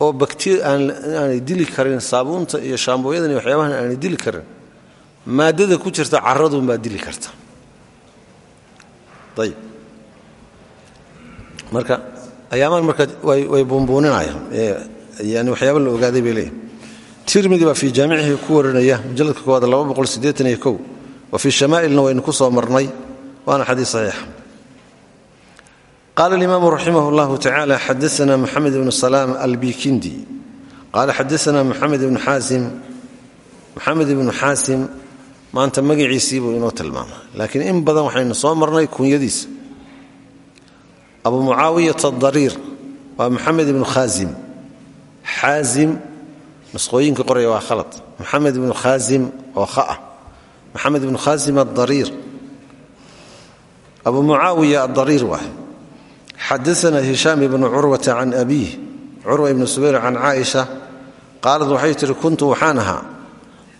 A: oo baktier aanay dili karin saabuunta iyo shaambooyadan iyo waxyaabahan aanay dili karin. Maadada ku jirta caradunbaa dili karta. Ayib marka ayaamaan marka way buunbuuninayaan. Yani waxyaaba la ogaaday bay leeyihiin tirmidi baa fii jaamicihi ku warinaya mujalladka koowaad wa fii shamaa'ilna waynu ku soo marnay. Waana xadiis saxiixa qaala alimaamu raximah اllahu tacala xadaana moxamed ibnu salaam albikindi qaala xadaana moxamed ibnu xaasim. Moxamed ibnu xaasim maanta magaciisii buu inoo tilmaama laakiin in badan waxaynu soo marnay kunyadiisa. Abu mucaawiyata adariir waa moxamed ibnu khaasim xaazim nusqooyinka qoraya waa khalad. Moxamed ibnu khaasim oo khaah moxamed ibnu khaasim adariir abu mucaawiya adariir waay. Xadaana hishaam ibnu curwata can abiih curwa ibnu subayr can caaisha qaalad waxay tihi kuntu waxaan ahaa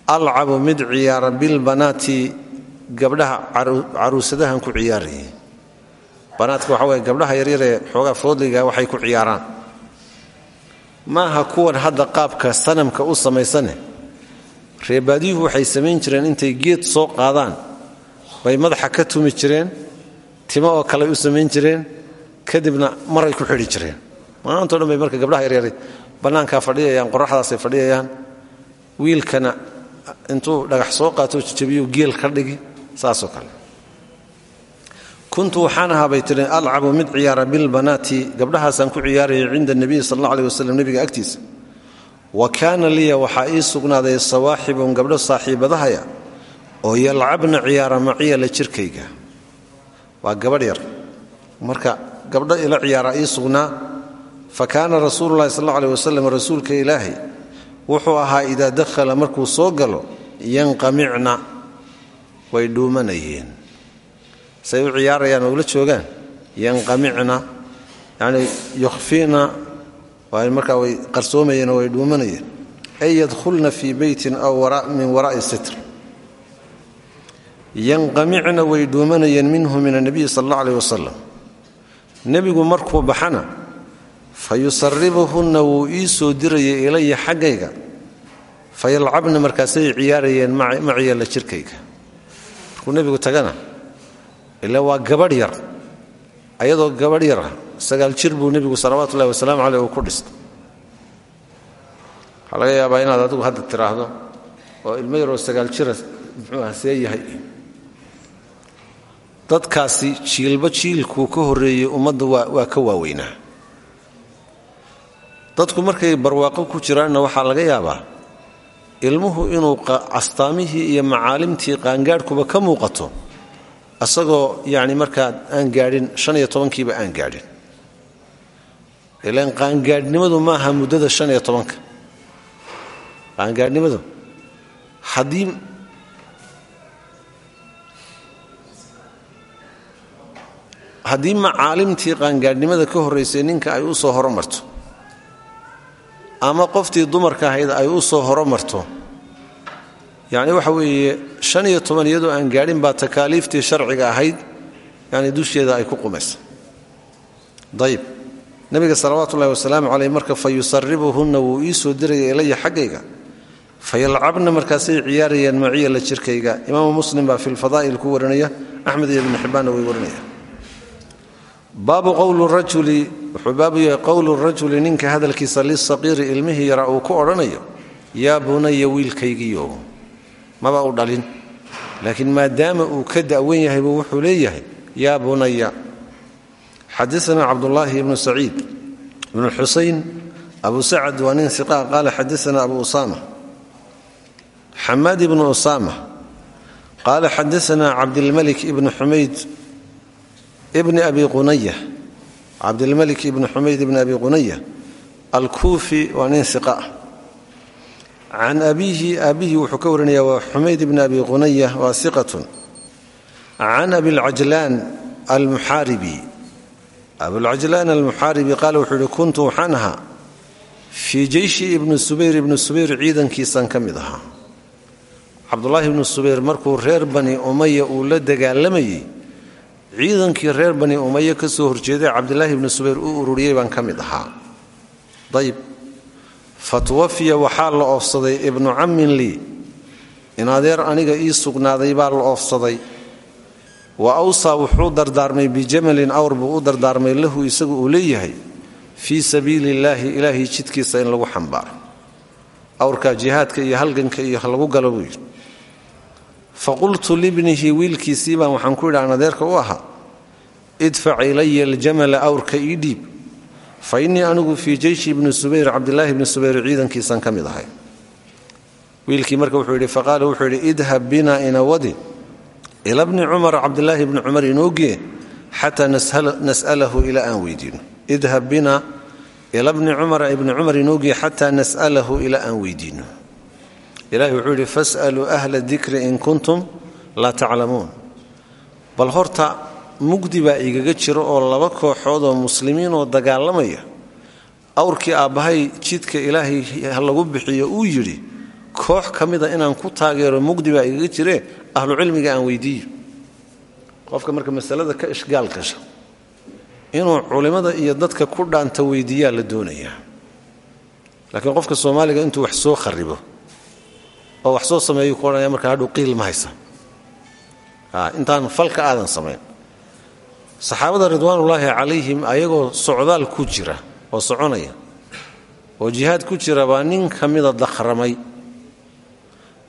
A: alcabu mid ciyaara bilbanaati gabdhaha caruusadahan ku ciyaarayay. Banaadka waxa weye gabdhaha yaryaree xoogaa foodliga waxay ku ciyaaraan. Maaha kuwan reebaadiyuhu waxay samayn jireen intay geed soo qaadaan. Bay madaxa ka tumi jireen timo oo kale u samayn jireen kadibna maray ku xidhi jireen. Maanto dhan bay marka gabdhaha yaryar bannaankaa fadhiyayaan qoraxdaasay fadhiyayaan. Wiilkana intuu dhagax soo qaato jajabiyu geel ka dhigi saasoo kale. Kuntu waxaan bay tihi alcabu mid ciyaara bilbanaati gabdhahaasaan ku ciyaarayay cinda nebiyi sal alla aleh waslem agtiisa wa kaana liya waxaa ii sugnaaday sawaaxibun gabdho saaxiibadahaya oo yalcabna ciyaara maciya la jirkayga. Waa gabadh yar. Marka gabdho ila ciyaara ii sugnaa fa kaana rasuululahi sal alla aleh rasuulka ilaahay wuxuu ahaa idaa dakhala markuu soo galo yanqamicna way dhuumanayeen. Say u ciyaarayaan ula joogaan? Yanqamicna yani yukhfiina markaa way qarsoomayeen oo way dhuumanayeen. Ay yadkhulna fii beytin aw min waraa'i sitr. Yanqamicna way dhuumanayeen minhu min anabiyi sal alla aleh wasalam nebigu markuu baxana fa yusaribuhunna wuu ii soo dirayay ilaya xaggayga. Fa yalcabna markaasay ciyaarayeen maciya la jirkayga. Markuu nebigu tagana ila waa gabadh yar. Ayadoo gabadh yar ah sagaal jir buu nebigu salawaatu ullahi wasalaamu caleyh uu ku dhistay. Waxaa laga yaabaa inaad adigu hadda tiraahdo oo ilmo yaroo sagaal jira muxuu ah see yahay. Dadkaasi jiilba jiilkuu ka horreeyey ummadda waa ka waaweynaa. Dadku markay barwaaqo ku jiraanna waxaa laga yaabaa ilmuhu inuu astaamihii iyo macaalimtii qaangaadhkuba ka muuqato asagoo yani markaa aan gaadhin shan iyo tobankiiba aan gaadhin ilan qaangaadhnimadu maaha muddada shan iyo tobanka. Qaangaadhnimadu. Haddii haddii macaalimtii qaangaadhnimada ka horraysay ninka ay u soo horomarto ama qoftii dumarka ahayd ay u soo horomarto yacni waxa weeye shan iyo iyadoo aan gaadhin baa takaaliiftii sharciga ahayd yani dusheeda ay ku qumaysa. Ayib nebiga salawaatu ullahi wasalaamu caleyh marka fa wuu ii soo diraya ilaya xaggayga. Fa yalcabna markaasay ciyaarayeen maciya la jirkayga. Imaamu muslim baa fi ku warinaya axmed iyo ibnu xibbaanna way warinaya. Baabu qowlu rajuli wuxuu baabu yahay qowlu rajuli ninka hadalkiisa lisaqiiri ilmihii yara uu ku odhanayo yaa bunaya wiilkaygiyo maba u dhalin? Laakiin maadaama uu ka da'wan yahay buu wuxuu leeyahay yaa bunaya xadaana cabdulaahi ibnu saciid ibnu xusayn abu sacad waa nin iqa qaala xadaana abu usama xamaad ibnu usama qaala xadaana cabdilmalik ibnu xumayd ibni abi qunaya cabdilmalik ibni xumayd ibni abi qunaya alkuufi waa nin iqa ah can abiihi aabihii wuxuu ka warinaya waa xumayd ibni abi qunaya waa iqatun can abilcajlaan almuxaaribi abulcajlaan almuxaaribi qaala wuxuu yihi kuntu waxaan ahaa fii jeyshi ibni subayr ibni subayr ciidankiisaan ka mid ahaa. Cabdulaahi ibnu subayr markuu reer bani umaya uu la dagaalamayey ciidankii reer bani umaya ka soo horjeeday cabdilaahi ibnu subayr u ururiyey baan ka mid ahaa. Dayib. Fatwafiya waxaa la oofsaday ibnu cammin lii in adeer aniga ii sugnaaday baa la oofsaday wa awsaa wuxuu dardaarmay bijamalin awr buu u dardaarmay lahu isagu uu leeyahay fii sabiili illaahi jidkiisa in lagu xambaaro. Awrkaa jihaadka iyo halganka iyo lagu galo buu yidhi. Fa libnihi wiilkiisii baan waxaan ku yidhi aan u ahaa idfac ilaya aljamala awrka ii dhiib fa innii anigu fii jeyshi ibni subayr cabdilaahi ibni subayr ciidankiisan ka mid ahay. Marka wuxuu yidhi faqaala wuxuu yidhi idhab bina inawadi ila bni cumar cabdilaahi bni cumar inoogee xataa nas'alahu ilaa aan weydiino. Idhab bina ila bni cumara ibni cumar inoogee xataa nas'alahu ilaa aan weydiino. Ilahi wuxuu yidhi fas'aluu ahla dikri in kuntum laa taclamuun bal horta mugdi baa igaga jiro oo laba kooxood oo muslimiin oo dagaalamaya. Awrkii aabbahay jidka ilaahay ha lagu bixiyo uu yidhi koox ka mida inaan ku taageero mugdi baa igaga jiree ahlucilmiga aan weydiiyo. Qofka marka masalada ka ishgaal gasha inuu culimmada iyo dadka ku dhaanta weydiiyaa la doonayaa laakiin qofka soomaaliga intuu wax soo kharibo oo wax soo sameeyu ku odhanaya markaa hadhuu qiil ma haysa. Intaan falka aadan samayn. Saxaabada ridwaanullaahi calayhim ayagoo socdaal ku jira oo soconaya oo jihaad ku jira baa nin ka mida dakhramay.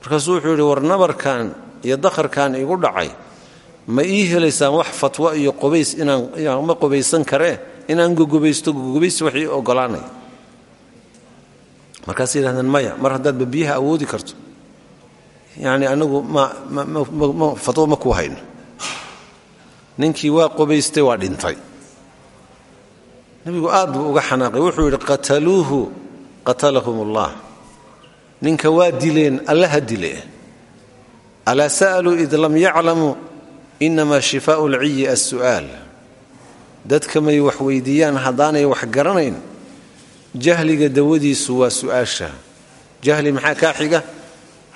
A: Markaasuu wuxuu yidhi war nabarkan iyo dakharkan igu dhacay ma ii helaysaan wax fatwo iyo qobays inaan ma qobaysan karee inaan gogobaysto gogobaysi wax ii ogolaanaya markaasay yidhahdeen maya mar haddaadba biyaha awoodi karto. Yacni anagu ma fatwo ma kuu hayno. Ninkii waa qobaystay waa dhintay. Nebigu aad uga xanaaqay. Wuxuu yidhi qataluuhu qatalahum ninka waa dileen alla ha dile alaa sa'aluu id lam yaclamuu inamaa shifaau lciyi assu'aal. Dadka may wax weydiiyaan haddaanay wax garanayn jahliga dawadiisu waa su'aasha. Jahli maxaa kaa xiga?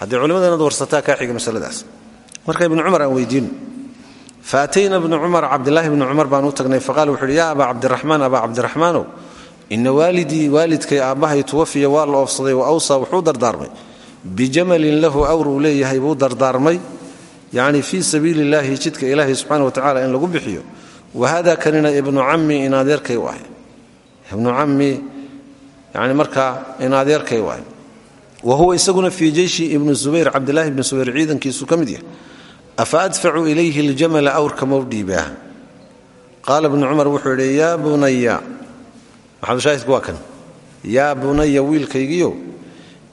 A: Haddii culimada inaad warsataa kaa xiga masaladaas. Marka ibnu cumar aan weydiino faatayna bnu cumar cabdilaahi bni cumar baan u tagnay faqala wuxu uhi yaa abaa cabdiraxmaan abaa cabdiraxmaanow ina waalidii waalidkay aabbahay tuwafiya waa la bijamalin lahu awr uu leeyahay buu dardaarmay yacni fii sabiili illaahi jidka ilaahi subxaana wa tacala in lagu bixiyo. Wa hada kanina ibnu cammi in adeerkay u ahay ibnu cammi yani markaa in adeerkay u ahay wa huwa isaguna fii jeyshi ibnu zubayr cabdilaahi ibni subayr ciidankiisu ka mid yahay. Afa adfacu ilayhi ljamala awrka mau dhiibaa qaala ibnu cumar wuxuu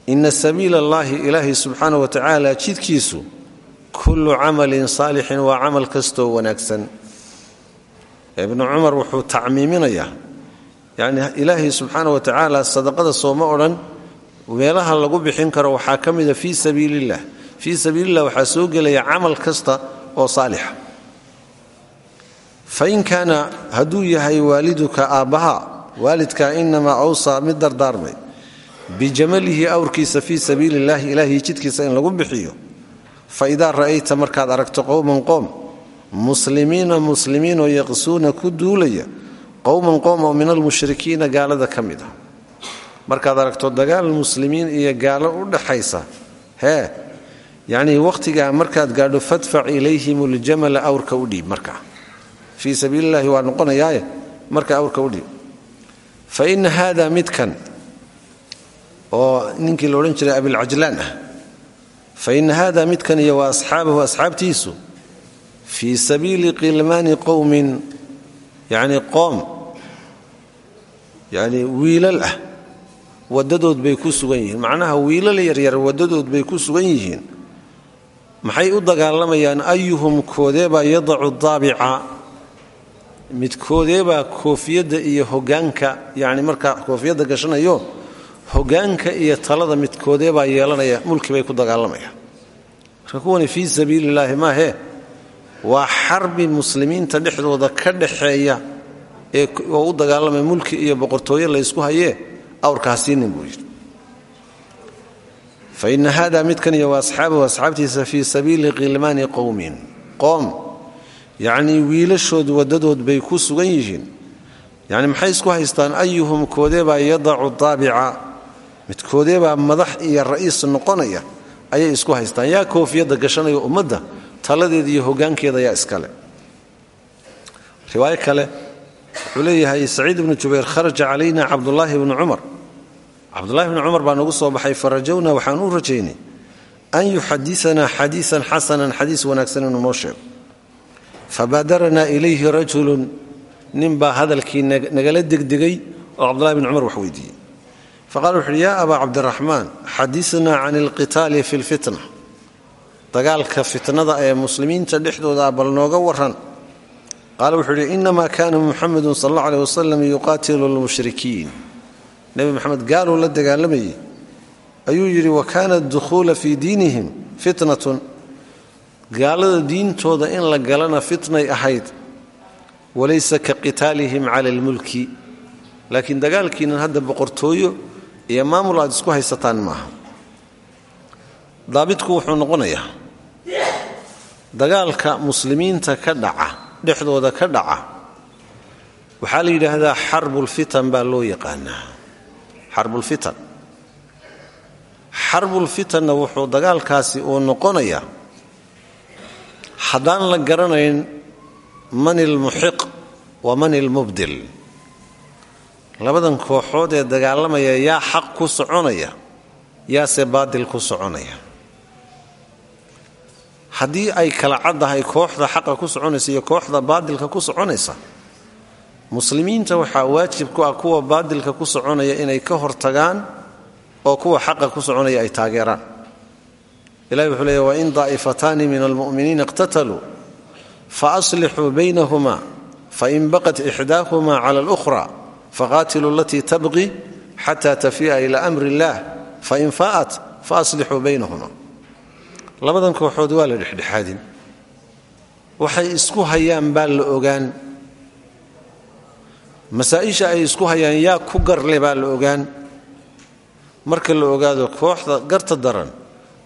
A: ina sabiila allaahi ilaahay subxaana wa tacaala jidkiisu kullu camalin saalixin waa camal kastoo wanaagsan. Ibnu cumar wuxuu tacmiiminayaa yacni ilaahay subxaana wa tacaala sadaqada sooma odhan meelaha lagu bixin karo waxaa ka mida fii sabiili illah fii sabiilillah waxaa soo gelaya camal kasta oo saalixa fain kaana hadduu yahay waaliduka aabbaha waalidkaa inamaa awsaa mid dardaarmay bijamalihi awrkiisa fii sabiili illaahi ilaahay jidkiisa in lagu bixiyo fa idaa ra'ayta markaad aragto qowman qoom muslimiina muslimiinoo yaqsuuna ku duulaya qowman qoom oo min almushrikiina gaalada ka mid a markaad aragto dagaal muslimiin iyo gaalo u dhaxaysa hee yacnii wakhtigaa markaad gaadho fadfac ilayhim uljamala awrka u dhiib markaa fii sabiili illahi waa oo ninkii la odhan jiray abilcajlaan ah. Fa ina haada midkan iyo wa asxaabahu asxaabtiisu fii sabiili qilmaani qowmin yacni qoom yacni wiilal ah wadadood bay ku sugan yihiin. Macnaha wiilal yaryar wadadood bay ku sugan yihiin. Maxay u dagaalamayaan? Ayuhum koodeebaa yadacu daabica? Midkoodeebaa koofiyadda iyo hogaanka yani markaa koofiyadda gashanayo hogaanka iyo talada midkoodeebaa yeelanaya mulki bay ku dagaalamayaan marka kuwani fii sabiili illaahi waa xarbi muslimiinta dhexdooda ka dhaxeeya ee u dagaalamaya mulki iyo boqortooye laysku hayee awrkaasiinin buu yidhi. Fa hada midkan iyo wa asxaabtiisa fii sabiili khilmaani qowmin qoom yacnii wiilashood waddadood bay ku sugan yihiin. Yacni maxay isku haystaan? Ayuhum koodeebaa yadacu daabica midkoodeebaa madax iyo ra'iis noqonaya ayay isku haystaan. Yaa koofiyadda gashanaya ummadda taladeeda iyo hoggaankeeda yaa iskale riwaayo kale wuxuu leeyahay saciid ibnu jubayr kharaja calayna cabdulaahi bnu cumar. Cabdulahi bnu cumar baa nagu soo baxay farajowna waxaan u rajaynay an yuxadianaa xadiisan xasanan xadiis wanaagsan inuu noo sheego. Fabaadarnaa ilayhi rajulun ninbaa hadalkii nagala degdegay oo cabdulahi bn cumar wax weydiiyey faqala wuxu uhi yaa abaa cabdiraxmaan xadinaa can alqitaali fi lfitna dagaalka fitnada ee muslimiinta dhexdooda bal nooga waran qaala wuxuu yidhi inamaa kaana muxamedun sal alla aleh wasalam yuqaatilu lmushrikiin nebi moxamed gaaluu la dagaalamayey ayuu yidhi wa kaana dukhuula fii diinihim fitnatun gaalada diintooda in la galana fitnay ahayd walaysa ka qitaalihim cala almulki laakiin dagaalkiinan iyo maamul aad isku haysataan maaha. Daabitku wuxuu noqonayaa dagaalka muslimiinta ka dhaca dhexdooda ka dhaca waxaa la yidhaahdaa xarbulfitan baa loo yaqaanaa. Xarbulfitan xarbulfitanna wuxuu dagaalkaasi uu noqonayaa haddaan la garanayn man ilmuxiq wa man ilmubdil labadan kooxood ee dagaalamaya yaa xaq ku soconaya yaase baadil ku soconaya. Haddii ay kala caddahay kooxda xaqa ku soconaysa iyo kooxda baadilka ku soconaysa muslimiinta waxaa waajib ku ah kuwa baadilka ku soconaya inay ka hortagaan oo kuwa xaqa ku soconaya ay taageeraan. Ilahi wuxuu leeya wain daa'ifataani min almu'miniina iqtataluu faaslixuu baynahuma fain baqat ixdaahuma cala alukhra faqaatiluu alatii tabqi xata tafi'a ila amri illaah fain faa'at faaslixuu baynahuma. Labadan kooxood waa la dhexdhexaadin. Waxay isku hayaan baa la ogaan. Masaa'isha ay isku hayaan yaa ku garle baa la ogaan. Marka la ogaado kooxda garta daran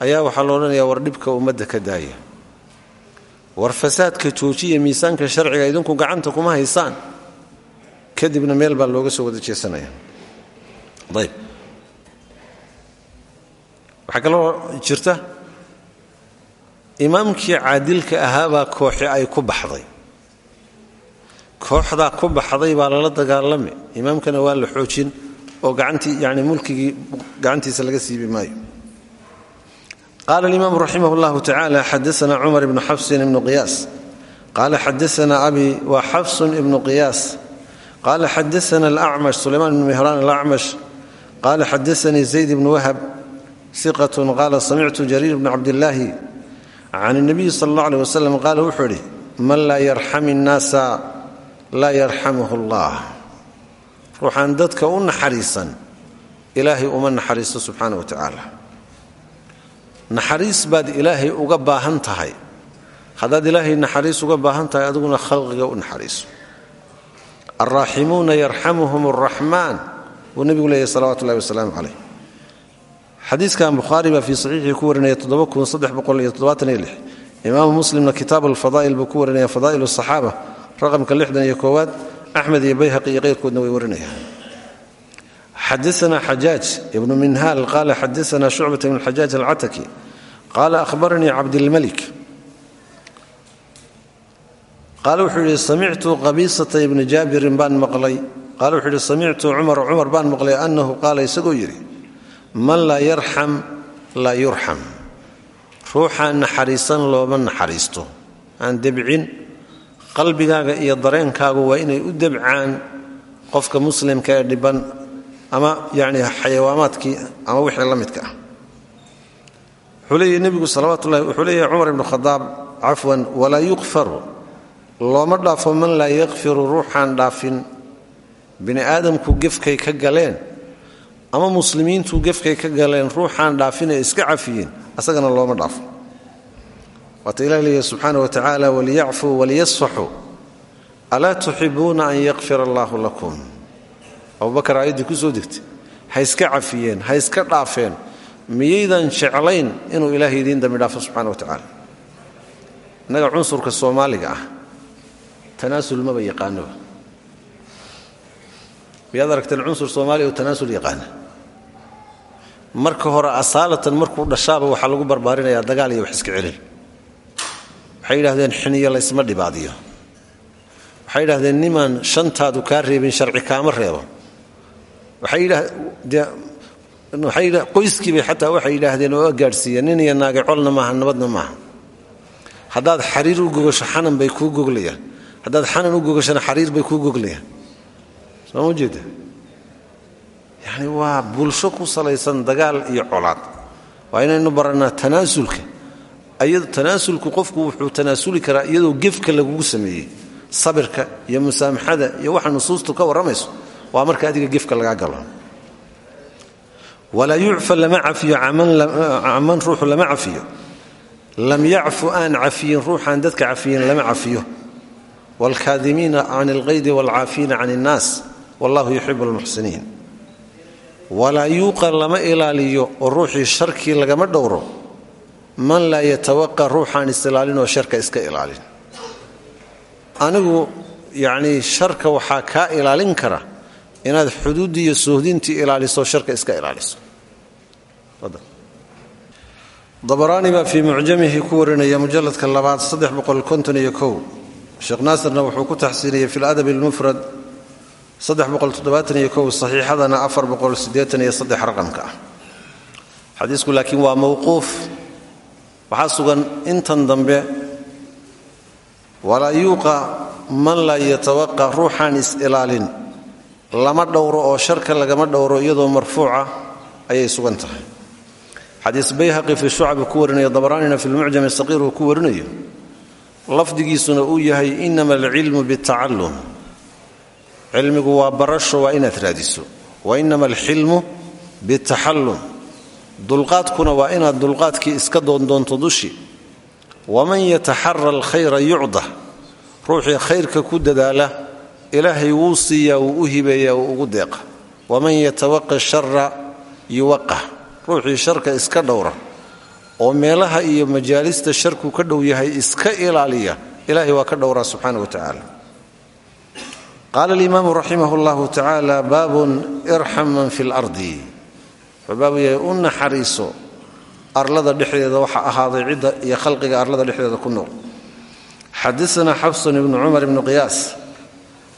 A: ayaa waxaa la odhanayaa war dhibka ummadda ka daaya. War fasaadka joojiya miisaanka sharciga idinku gacanta kuma haysaan kadibna meel baa looga soo wada jeesanaya. Ayb. Waxaa kaloo jirta imaamkii caadilka ahaabaa kooxi ay ku baxday. Kooxdaa ku baxday baa lala dagaalami. Imaamkana waa la xoojin oo gacantii yani mulkigii gacantiisa laga siibi maayo. Qala اlimam raximah اllahu tacala xadaana cumar ibnu xafsin ibnu qiyaas. Qala xadaana abi wa xafsun ibnu qiyaas qala xadaana alacmash sulayman ibnu mihraan alacmash qala xadaanii zayd ibnu wahab siqat qala samictu jariir bni cabdillaahi can اnabiyi sal اllah aleh wasalam qaala wuxuu idhi man laa yarxam innaasa laa yarxamuhu اllah ruuxaan dadka u naxariisan ilaahay uma naxariisto subxaana wa tacaala naxariis baad ilaahay uga baahan tahay haddaad ilaahay naxariis uga baahan tahay adiguna khalqiga u naxariiso alraaximuuna yarxamuhum araxmaan buu nebigu leeyahy salawatu ullahi wasalaamu calayh xadiiskan bukhaari baa fii saxiixii ku warinaya imaamu muslimna kitaab alfadaa'il buu ku warinaya fadaa'il asaxaaba raqamka lixdan iyo koowaad axmed iyo bayhaqi iyo keyrkoodna way warinayaan xadaana xajaaj ibnu minhaal qaala xadaana shucbat ibn xajaaj alcataki qaala ahbaranii cabdilmalik qaale wuxuu yidhi samictu qabiisata ibni jaabirin baan maqlay. Qaale wuxuu yidhi samictu cumar cumar baan maqlay annahu qaala isagoo yidhi man laa yarxam laa yurxam ruuxaan naxariisan looma naxariisto. Aan debcin. Qalbigaaga iyo dareenkaagu waa inay u debcaan qofka muslimka ee dhiban ama yani xayawaamaadkii ama wixii la midka ah. Wuxuu leeyahy nebigu salawatulahi wuxuu leeyahay cumar ibnu khadaab cafwan walaa yuqfaru looma dhaafo man laa yakfiru ruuxaan dhaafin. Bini aadamku gefkay ka galeen ama muslimiintu gefkay ka galeen ruuxaan dhaafin ee iska cafiyeen asagana looma dhaafo. Waata ilah leeyahy subxaana waliyacfuu waliyasfaxuu alaa tuxibuuna an yakfir allaahu lakum. Abubakar aayaddii ku soo degtay ha iska cafiyeen ha iska dhaafeen miyaydan jeclayn inuu ilaahay idiin dambi dhaafo subxana wa tacaala innaga cunsurka soomaaliga ah tanaasul maba yaqaanoba miyaad aragteen cunsur soomaaliya oo tanaasul yaqaana? Marka hore asaalatan markuu dhashaaba waxaa lagu barbaarinayaa dagaal iyo wax iska celin. Waxay yidhahdeen xiniyo laysma dhibaadiyo. Waxay yidhahdeen nimaan shantaadu kaa reebin sharci kaama reebo. Qoyskiibay xataa waxay yidhaahdeen oo gaadhsiiyeen nin iyo naagay colna maaha nabadna maaha. Haddaad xariir u gogasho xanan bay kuu goglayaan haddaad xanan u gogashona xariir bay kuu goglayaan soo ma jeeda? Yacni waa bulsho ku salaysan dagaal iyo colaad. Waa inaynu barannaa tanaasulka. Tanaasulku qofku wuxuu tanaasuli karaa iyadoo gefka lagugu sameeyey. Sabirka iyo musaamaxada iyo waxa nusuustu ka warramayso waa marka adiga gefka lagaa galo. Walaa yucfa lama cafiyo caman ruuxu lama cafiyo. Lam yacfu aan cafiyin ruuxaan dadka cafiyin lama cafiyo wاlkaadimiina can اlqaydi wاlcaafiina can الnaas wallahu yuxibu اlmuxsiniin walaa yuuqa lama ilaaliyo oo ruuxii sharkii lagama dhowro man laa yatawaqa ruuxaan isilaalinoo sharka iska ilaalin anigu yacnii sharka waxaa kaa ilaalin kara inaad xuduuddii iyo soohdintii ilaaliso sharka iska ilaaliso dabaraani baa fii mucjamihi ku warinaya mujalladka labaad sheekh naasirna wuxuu ku taxsiiniyey fi ladab اlmufrad saxiixadana raqamka. Ah xadiisku laakiin waa mowquuf waxaa sugan intan dambe walaa yuuqa man laa yatawaqa ruuxaan is-ilaalin lama dhowro oo sharka lagama dhowro iyadoo marfuuca ayay sugan tahay. Xadiis bayhaqi fi shucabi ku warinaya dabaraanina fi lmucjam saqiir uu ku warinayo lafdigiisuna uu yahay inama alcilmu bitacallum. Cilmigu waa barasho waa inaad raadiso. Wa inama alxilmu bitaxallum dulqaadkuna waa inaad dulqaadkii iska doondoonto dushi. Waman yataxara alkhayra yucda ruuxii khayrka ku dadaala ilaahay wuu siiyaa wuu u hibeeyaa wuu ugu deeqa. Waman yatawaqa shara yuwaqa ruuxii sharka iska dhowra oo meelaha iyo majaalista sharku ka dhow yahay iska ilaaliya. Ilahay waa ka dhowraa subxaana wa tacaala. Qaala alimaamu raximah llahu tacaala baabun irxam man fi lardi wuxuu baabu yahay u arlada dhexdeeda waxa ahaaday cidda iyo khalqiga arlada dhexdeeda ku nool. Xadaana xafsun ibnu cumar ibnu qiyaas.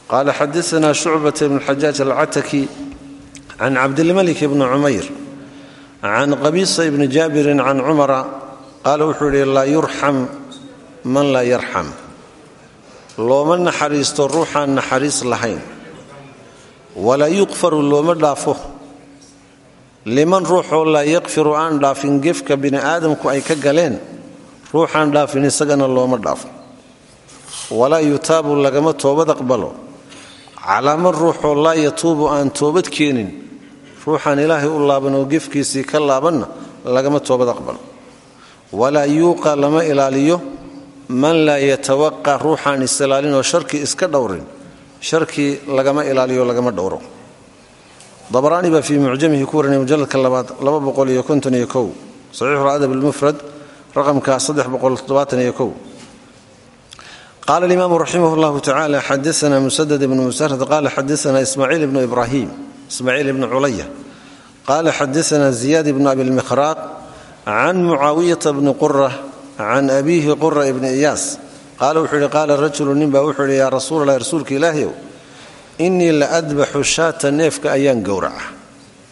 A: Qaala xadaana shucbata ibnu xajaaj alcataki can cabdilmalik ibni cumayr can qabiisa ibni jaabirin can cumara qaala wuxuu yidhi laa yurxam man laa yarxam looma naxariisto ruuxaan naxariis lahayn walaa yuqfaru looma dhaafo liman ruuxoo laa yakfiru aan dhaafin gefka bini aadamku ay ka galeen ruuxaan dhaafin isagana looma dhaafo walaa yutaabu lagama toobad aqbalo calaa man ruuxoo laa yatuubu aan toobad keenin ruuxaan ilaahay u laaban oo gefkiisii ka laabanna lagama toobad aqbalo. Walaa yuuqa lama ilaaliyo. Man laa yatawaqa ruuxaan isilaalinoo sharkii iska dhowrin sharkii lagama ilaaliyo lagama dhowro. Dabaraani baa fii mucjamihi ku warinay mujalladka labaad saxiixuladab almufrad raqamka qaala alimaamu raximah llahu tacala xadaana musadad ibnu musarad qaala xadaana ismaaciil ibnu ibrahim ismaaciil ibnu culaya qaala xadaana ziyaad ibnu abilmikhraaq can mucaawiyata bni qura can abiihi qura ibni iyaas qaala wuxuu yidhi qaala rajulu ninbaa wuxuu yidhi yaa rasuulalahi rasuulka ilaahiow innii la adbaxu shaata neefka ayaan gowraca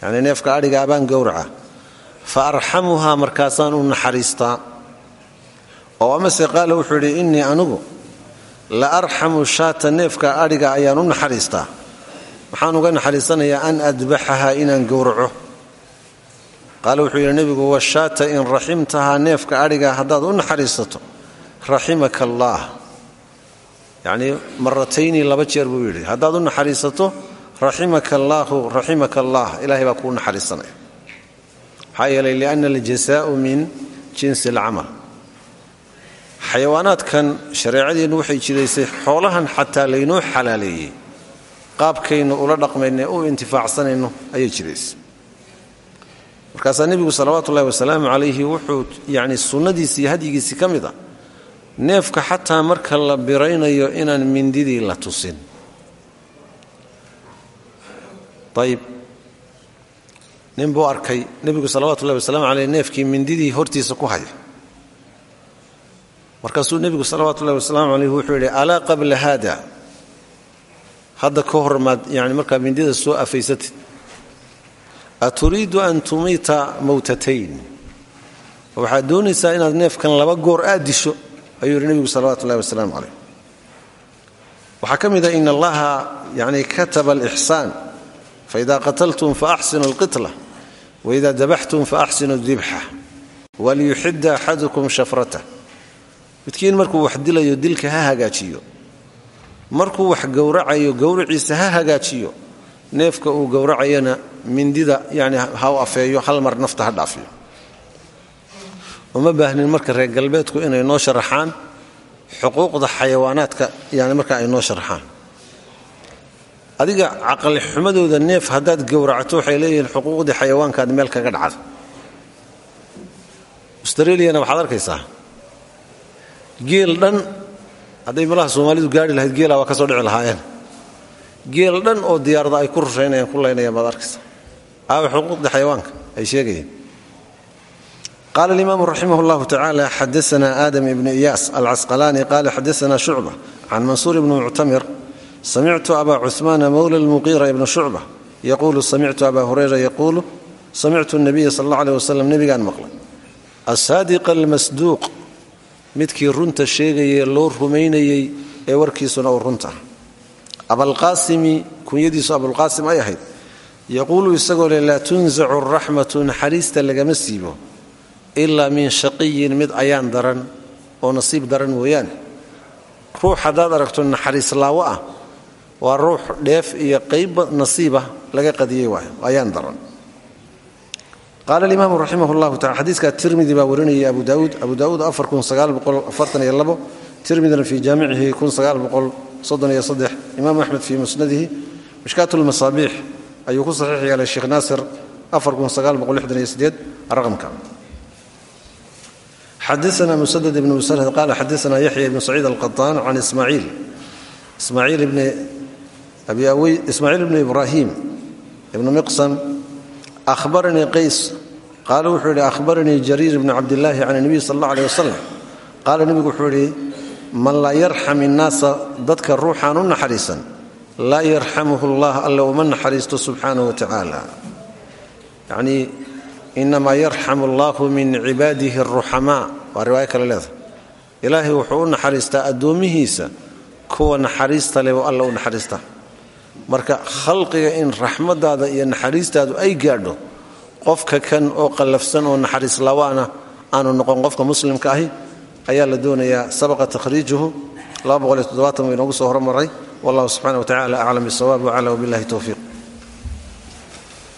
A: yacnii neefka adhiga abaan gowraca fa arxamuhaa markaasaan u naxariistaa. Oo amase qaala wuxuu yidhi innii anigu la arxamu shaata neefka adhiga ayaan u naxariistaa waxaan uga naxariisanayaa an adbaxahaa inaan gowraco. Qaala wuxuu yidhi nebigu washaata in raximtahaa neefka adhiga haddaad u naxariisato raximaka allaah. Yacnii maratayni laba jeer buu yidhi haddaad u naxariisato raximaka allaahu raximaka allah ilahay baa kuu naxariisanaya. Maxaa yeelay lianna aljasaau min jinsi alcamal. Xayawaanaadkan shareecadeennu waxay jidaysay xoolahan xataa laynoo xalaaleeyey qaabkaynu ula dhaqmayno u intifaacsanayno ayay jidaysay markaasaa nebigu salawaatu ullahi wasalaamu calayhi wuxuu yacni sunnadiisi iyo hadyigiisii ka mid a neefka xataa marka la biraynayo inaan mindidii la tusin. Ayib nin arkay nebigu salawatu ullahi wasalaamu caleyh neefkii hortiisa ku haya markaasuu nebigu salawaatu ullahi wasalaamu calayh wuxuu yidhi alaa qabla haada hadda ka hor maad yani markaa mindida soo afaysatid. Aturiidu an tumiita mowtatayn waxaad doonaysaa inaad neefkan laba goor aad disho ayuu yidhi nebigu salawatu ullahi wasalaamu calayh. Waxaa ka mid a in allaha yani kataba alixsaan faida qataltum faaxsinu alqitla. Waida dabaxtum faaxsinu dibxa. Waliyuxida axadukum shafratah midkiin markuu wax dilayo dilka ha hagaajiyo markuu wax gowracayo gowraciisa ha hagaajiyo. Neefka uu gowracayana mindida yani ha u afeeyo hal mar nafta ha dhaafiyo. Uma baahnin marka reer galbeedku inay noo sharaxaan xuquuqda xayawaanaadka yani marka ay noo sharaxaan. Adiga caqli xumadooda neef haddaad gowracto waxay leeyihiin xuquuqdii xayawaankaad meel kaga dhacda australiyana waxaad arkaysaa? Geel dhan hadday malaha soomaalidu gaari lahayd geela waa ka soo dhici lahaayeen. Geel dhan oo diyaarada ay ku rushaynayaan ku laynayaan baad arkaysa aawa xuquuqda xayawaanka ay sheegayeen. Qala alimaamu raximah اllahu tacaala xadaana aadam ibn iyaas alcasqalaani qala xadaana shucba can mansuur ibni muctamir samictu aba cuhmaana mowla lmuqiira ibna shucba. Yaquulu samictu aba hurayra yaquulu samictu nabiya sal اllah aleh waslm nebigaan maqlay. Assaadiq almasduuq midkii runta sheegayee loo rumaynayey ee warkiisuna uu runta. Ah abalqaasimi kunyadiisu abulqaasim ay ahayd yaquulu isagoo le laa tunzacu raxmatu naxariista lagama siibo ilaa min shaqiyin mid ayaan daran oo nasiib daran mooyaane ruux haddaad aragto naxariis laawo ah waa ruux dheef iyo qayba nasiiba laga qadiyey waayo ayaan daran qaala alimaamu raximah llahu taala xadiiska tirmidi baa warinayay abu daauud abu daauud tirmidina fii jaamicihi imaam axmed fii musnadihi. Mishkaat lmasaabiix ayuu ku saxiix yeelay sheekh naasir raqamka xadaana musadad ibn musarhad qaala xadaana yaxya ibn saciid alqaطaan can ismaaciil ismaaciil ibni ibrahim ibn miqsam ahbaranii qays qaala wuxuu yidhi ahbaranii jariir ibni cabdillaahi can nebiy sal allah aleh wasalam qaala nebigu wuxuu yidhi man laa yarxam innaasa dadka ruuxaan u naxariisan laa yarxamuhu allah alla uma naxariisto subxaanahu wa tacaala yacnii inamaa yarxamu allahu min cibaadihi aruxamaa waa riwaayo kale leedahay ilaahay wuxuu u naxariistaa kuwa naxariista leh oo alla u naxariistaa marka khalqiga in raxmadaada iyo naxariistaadu ay gaadho qofka kan oo qallafsan oo naxariis lawaana aanu noqon qofka muslimka ahi ayaa la doonayaa sabaqa takhriijuhu inoogu soo hormaray. Wallahu subxana wa tacala aclam bisawaab wacala wbillahi towfiiq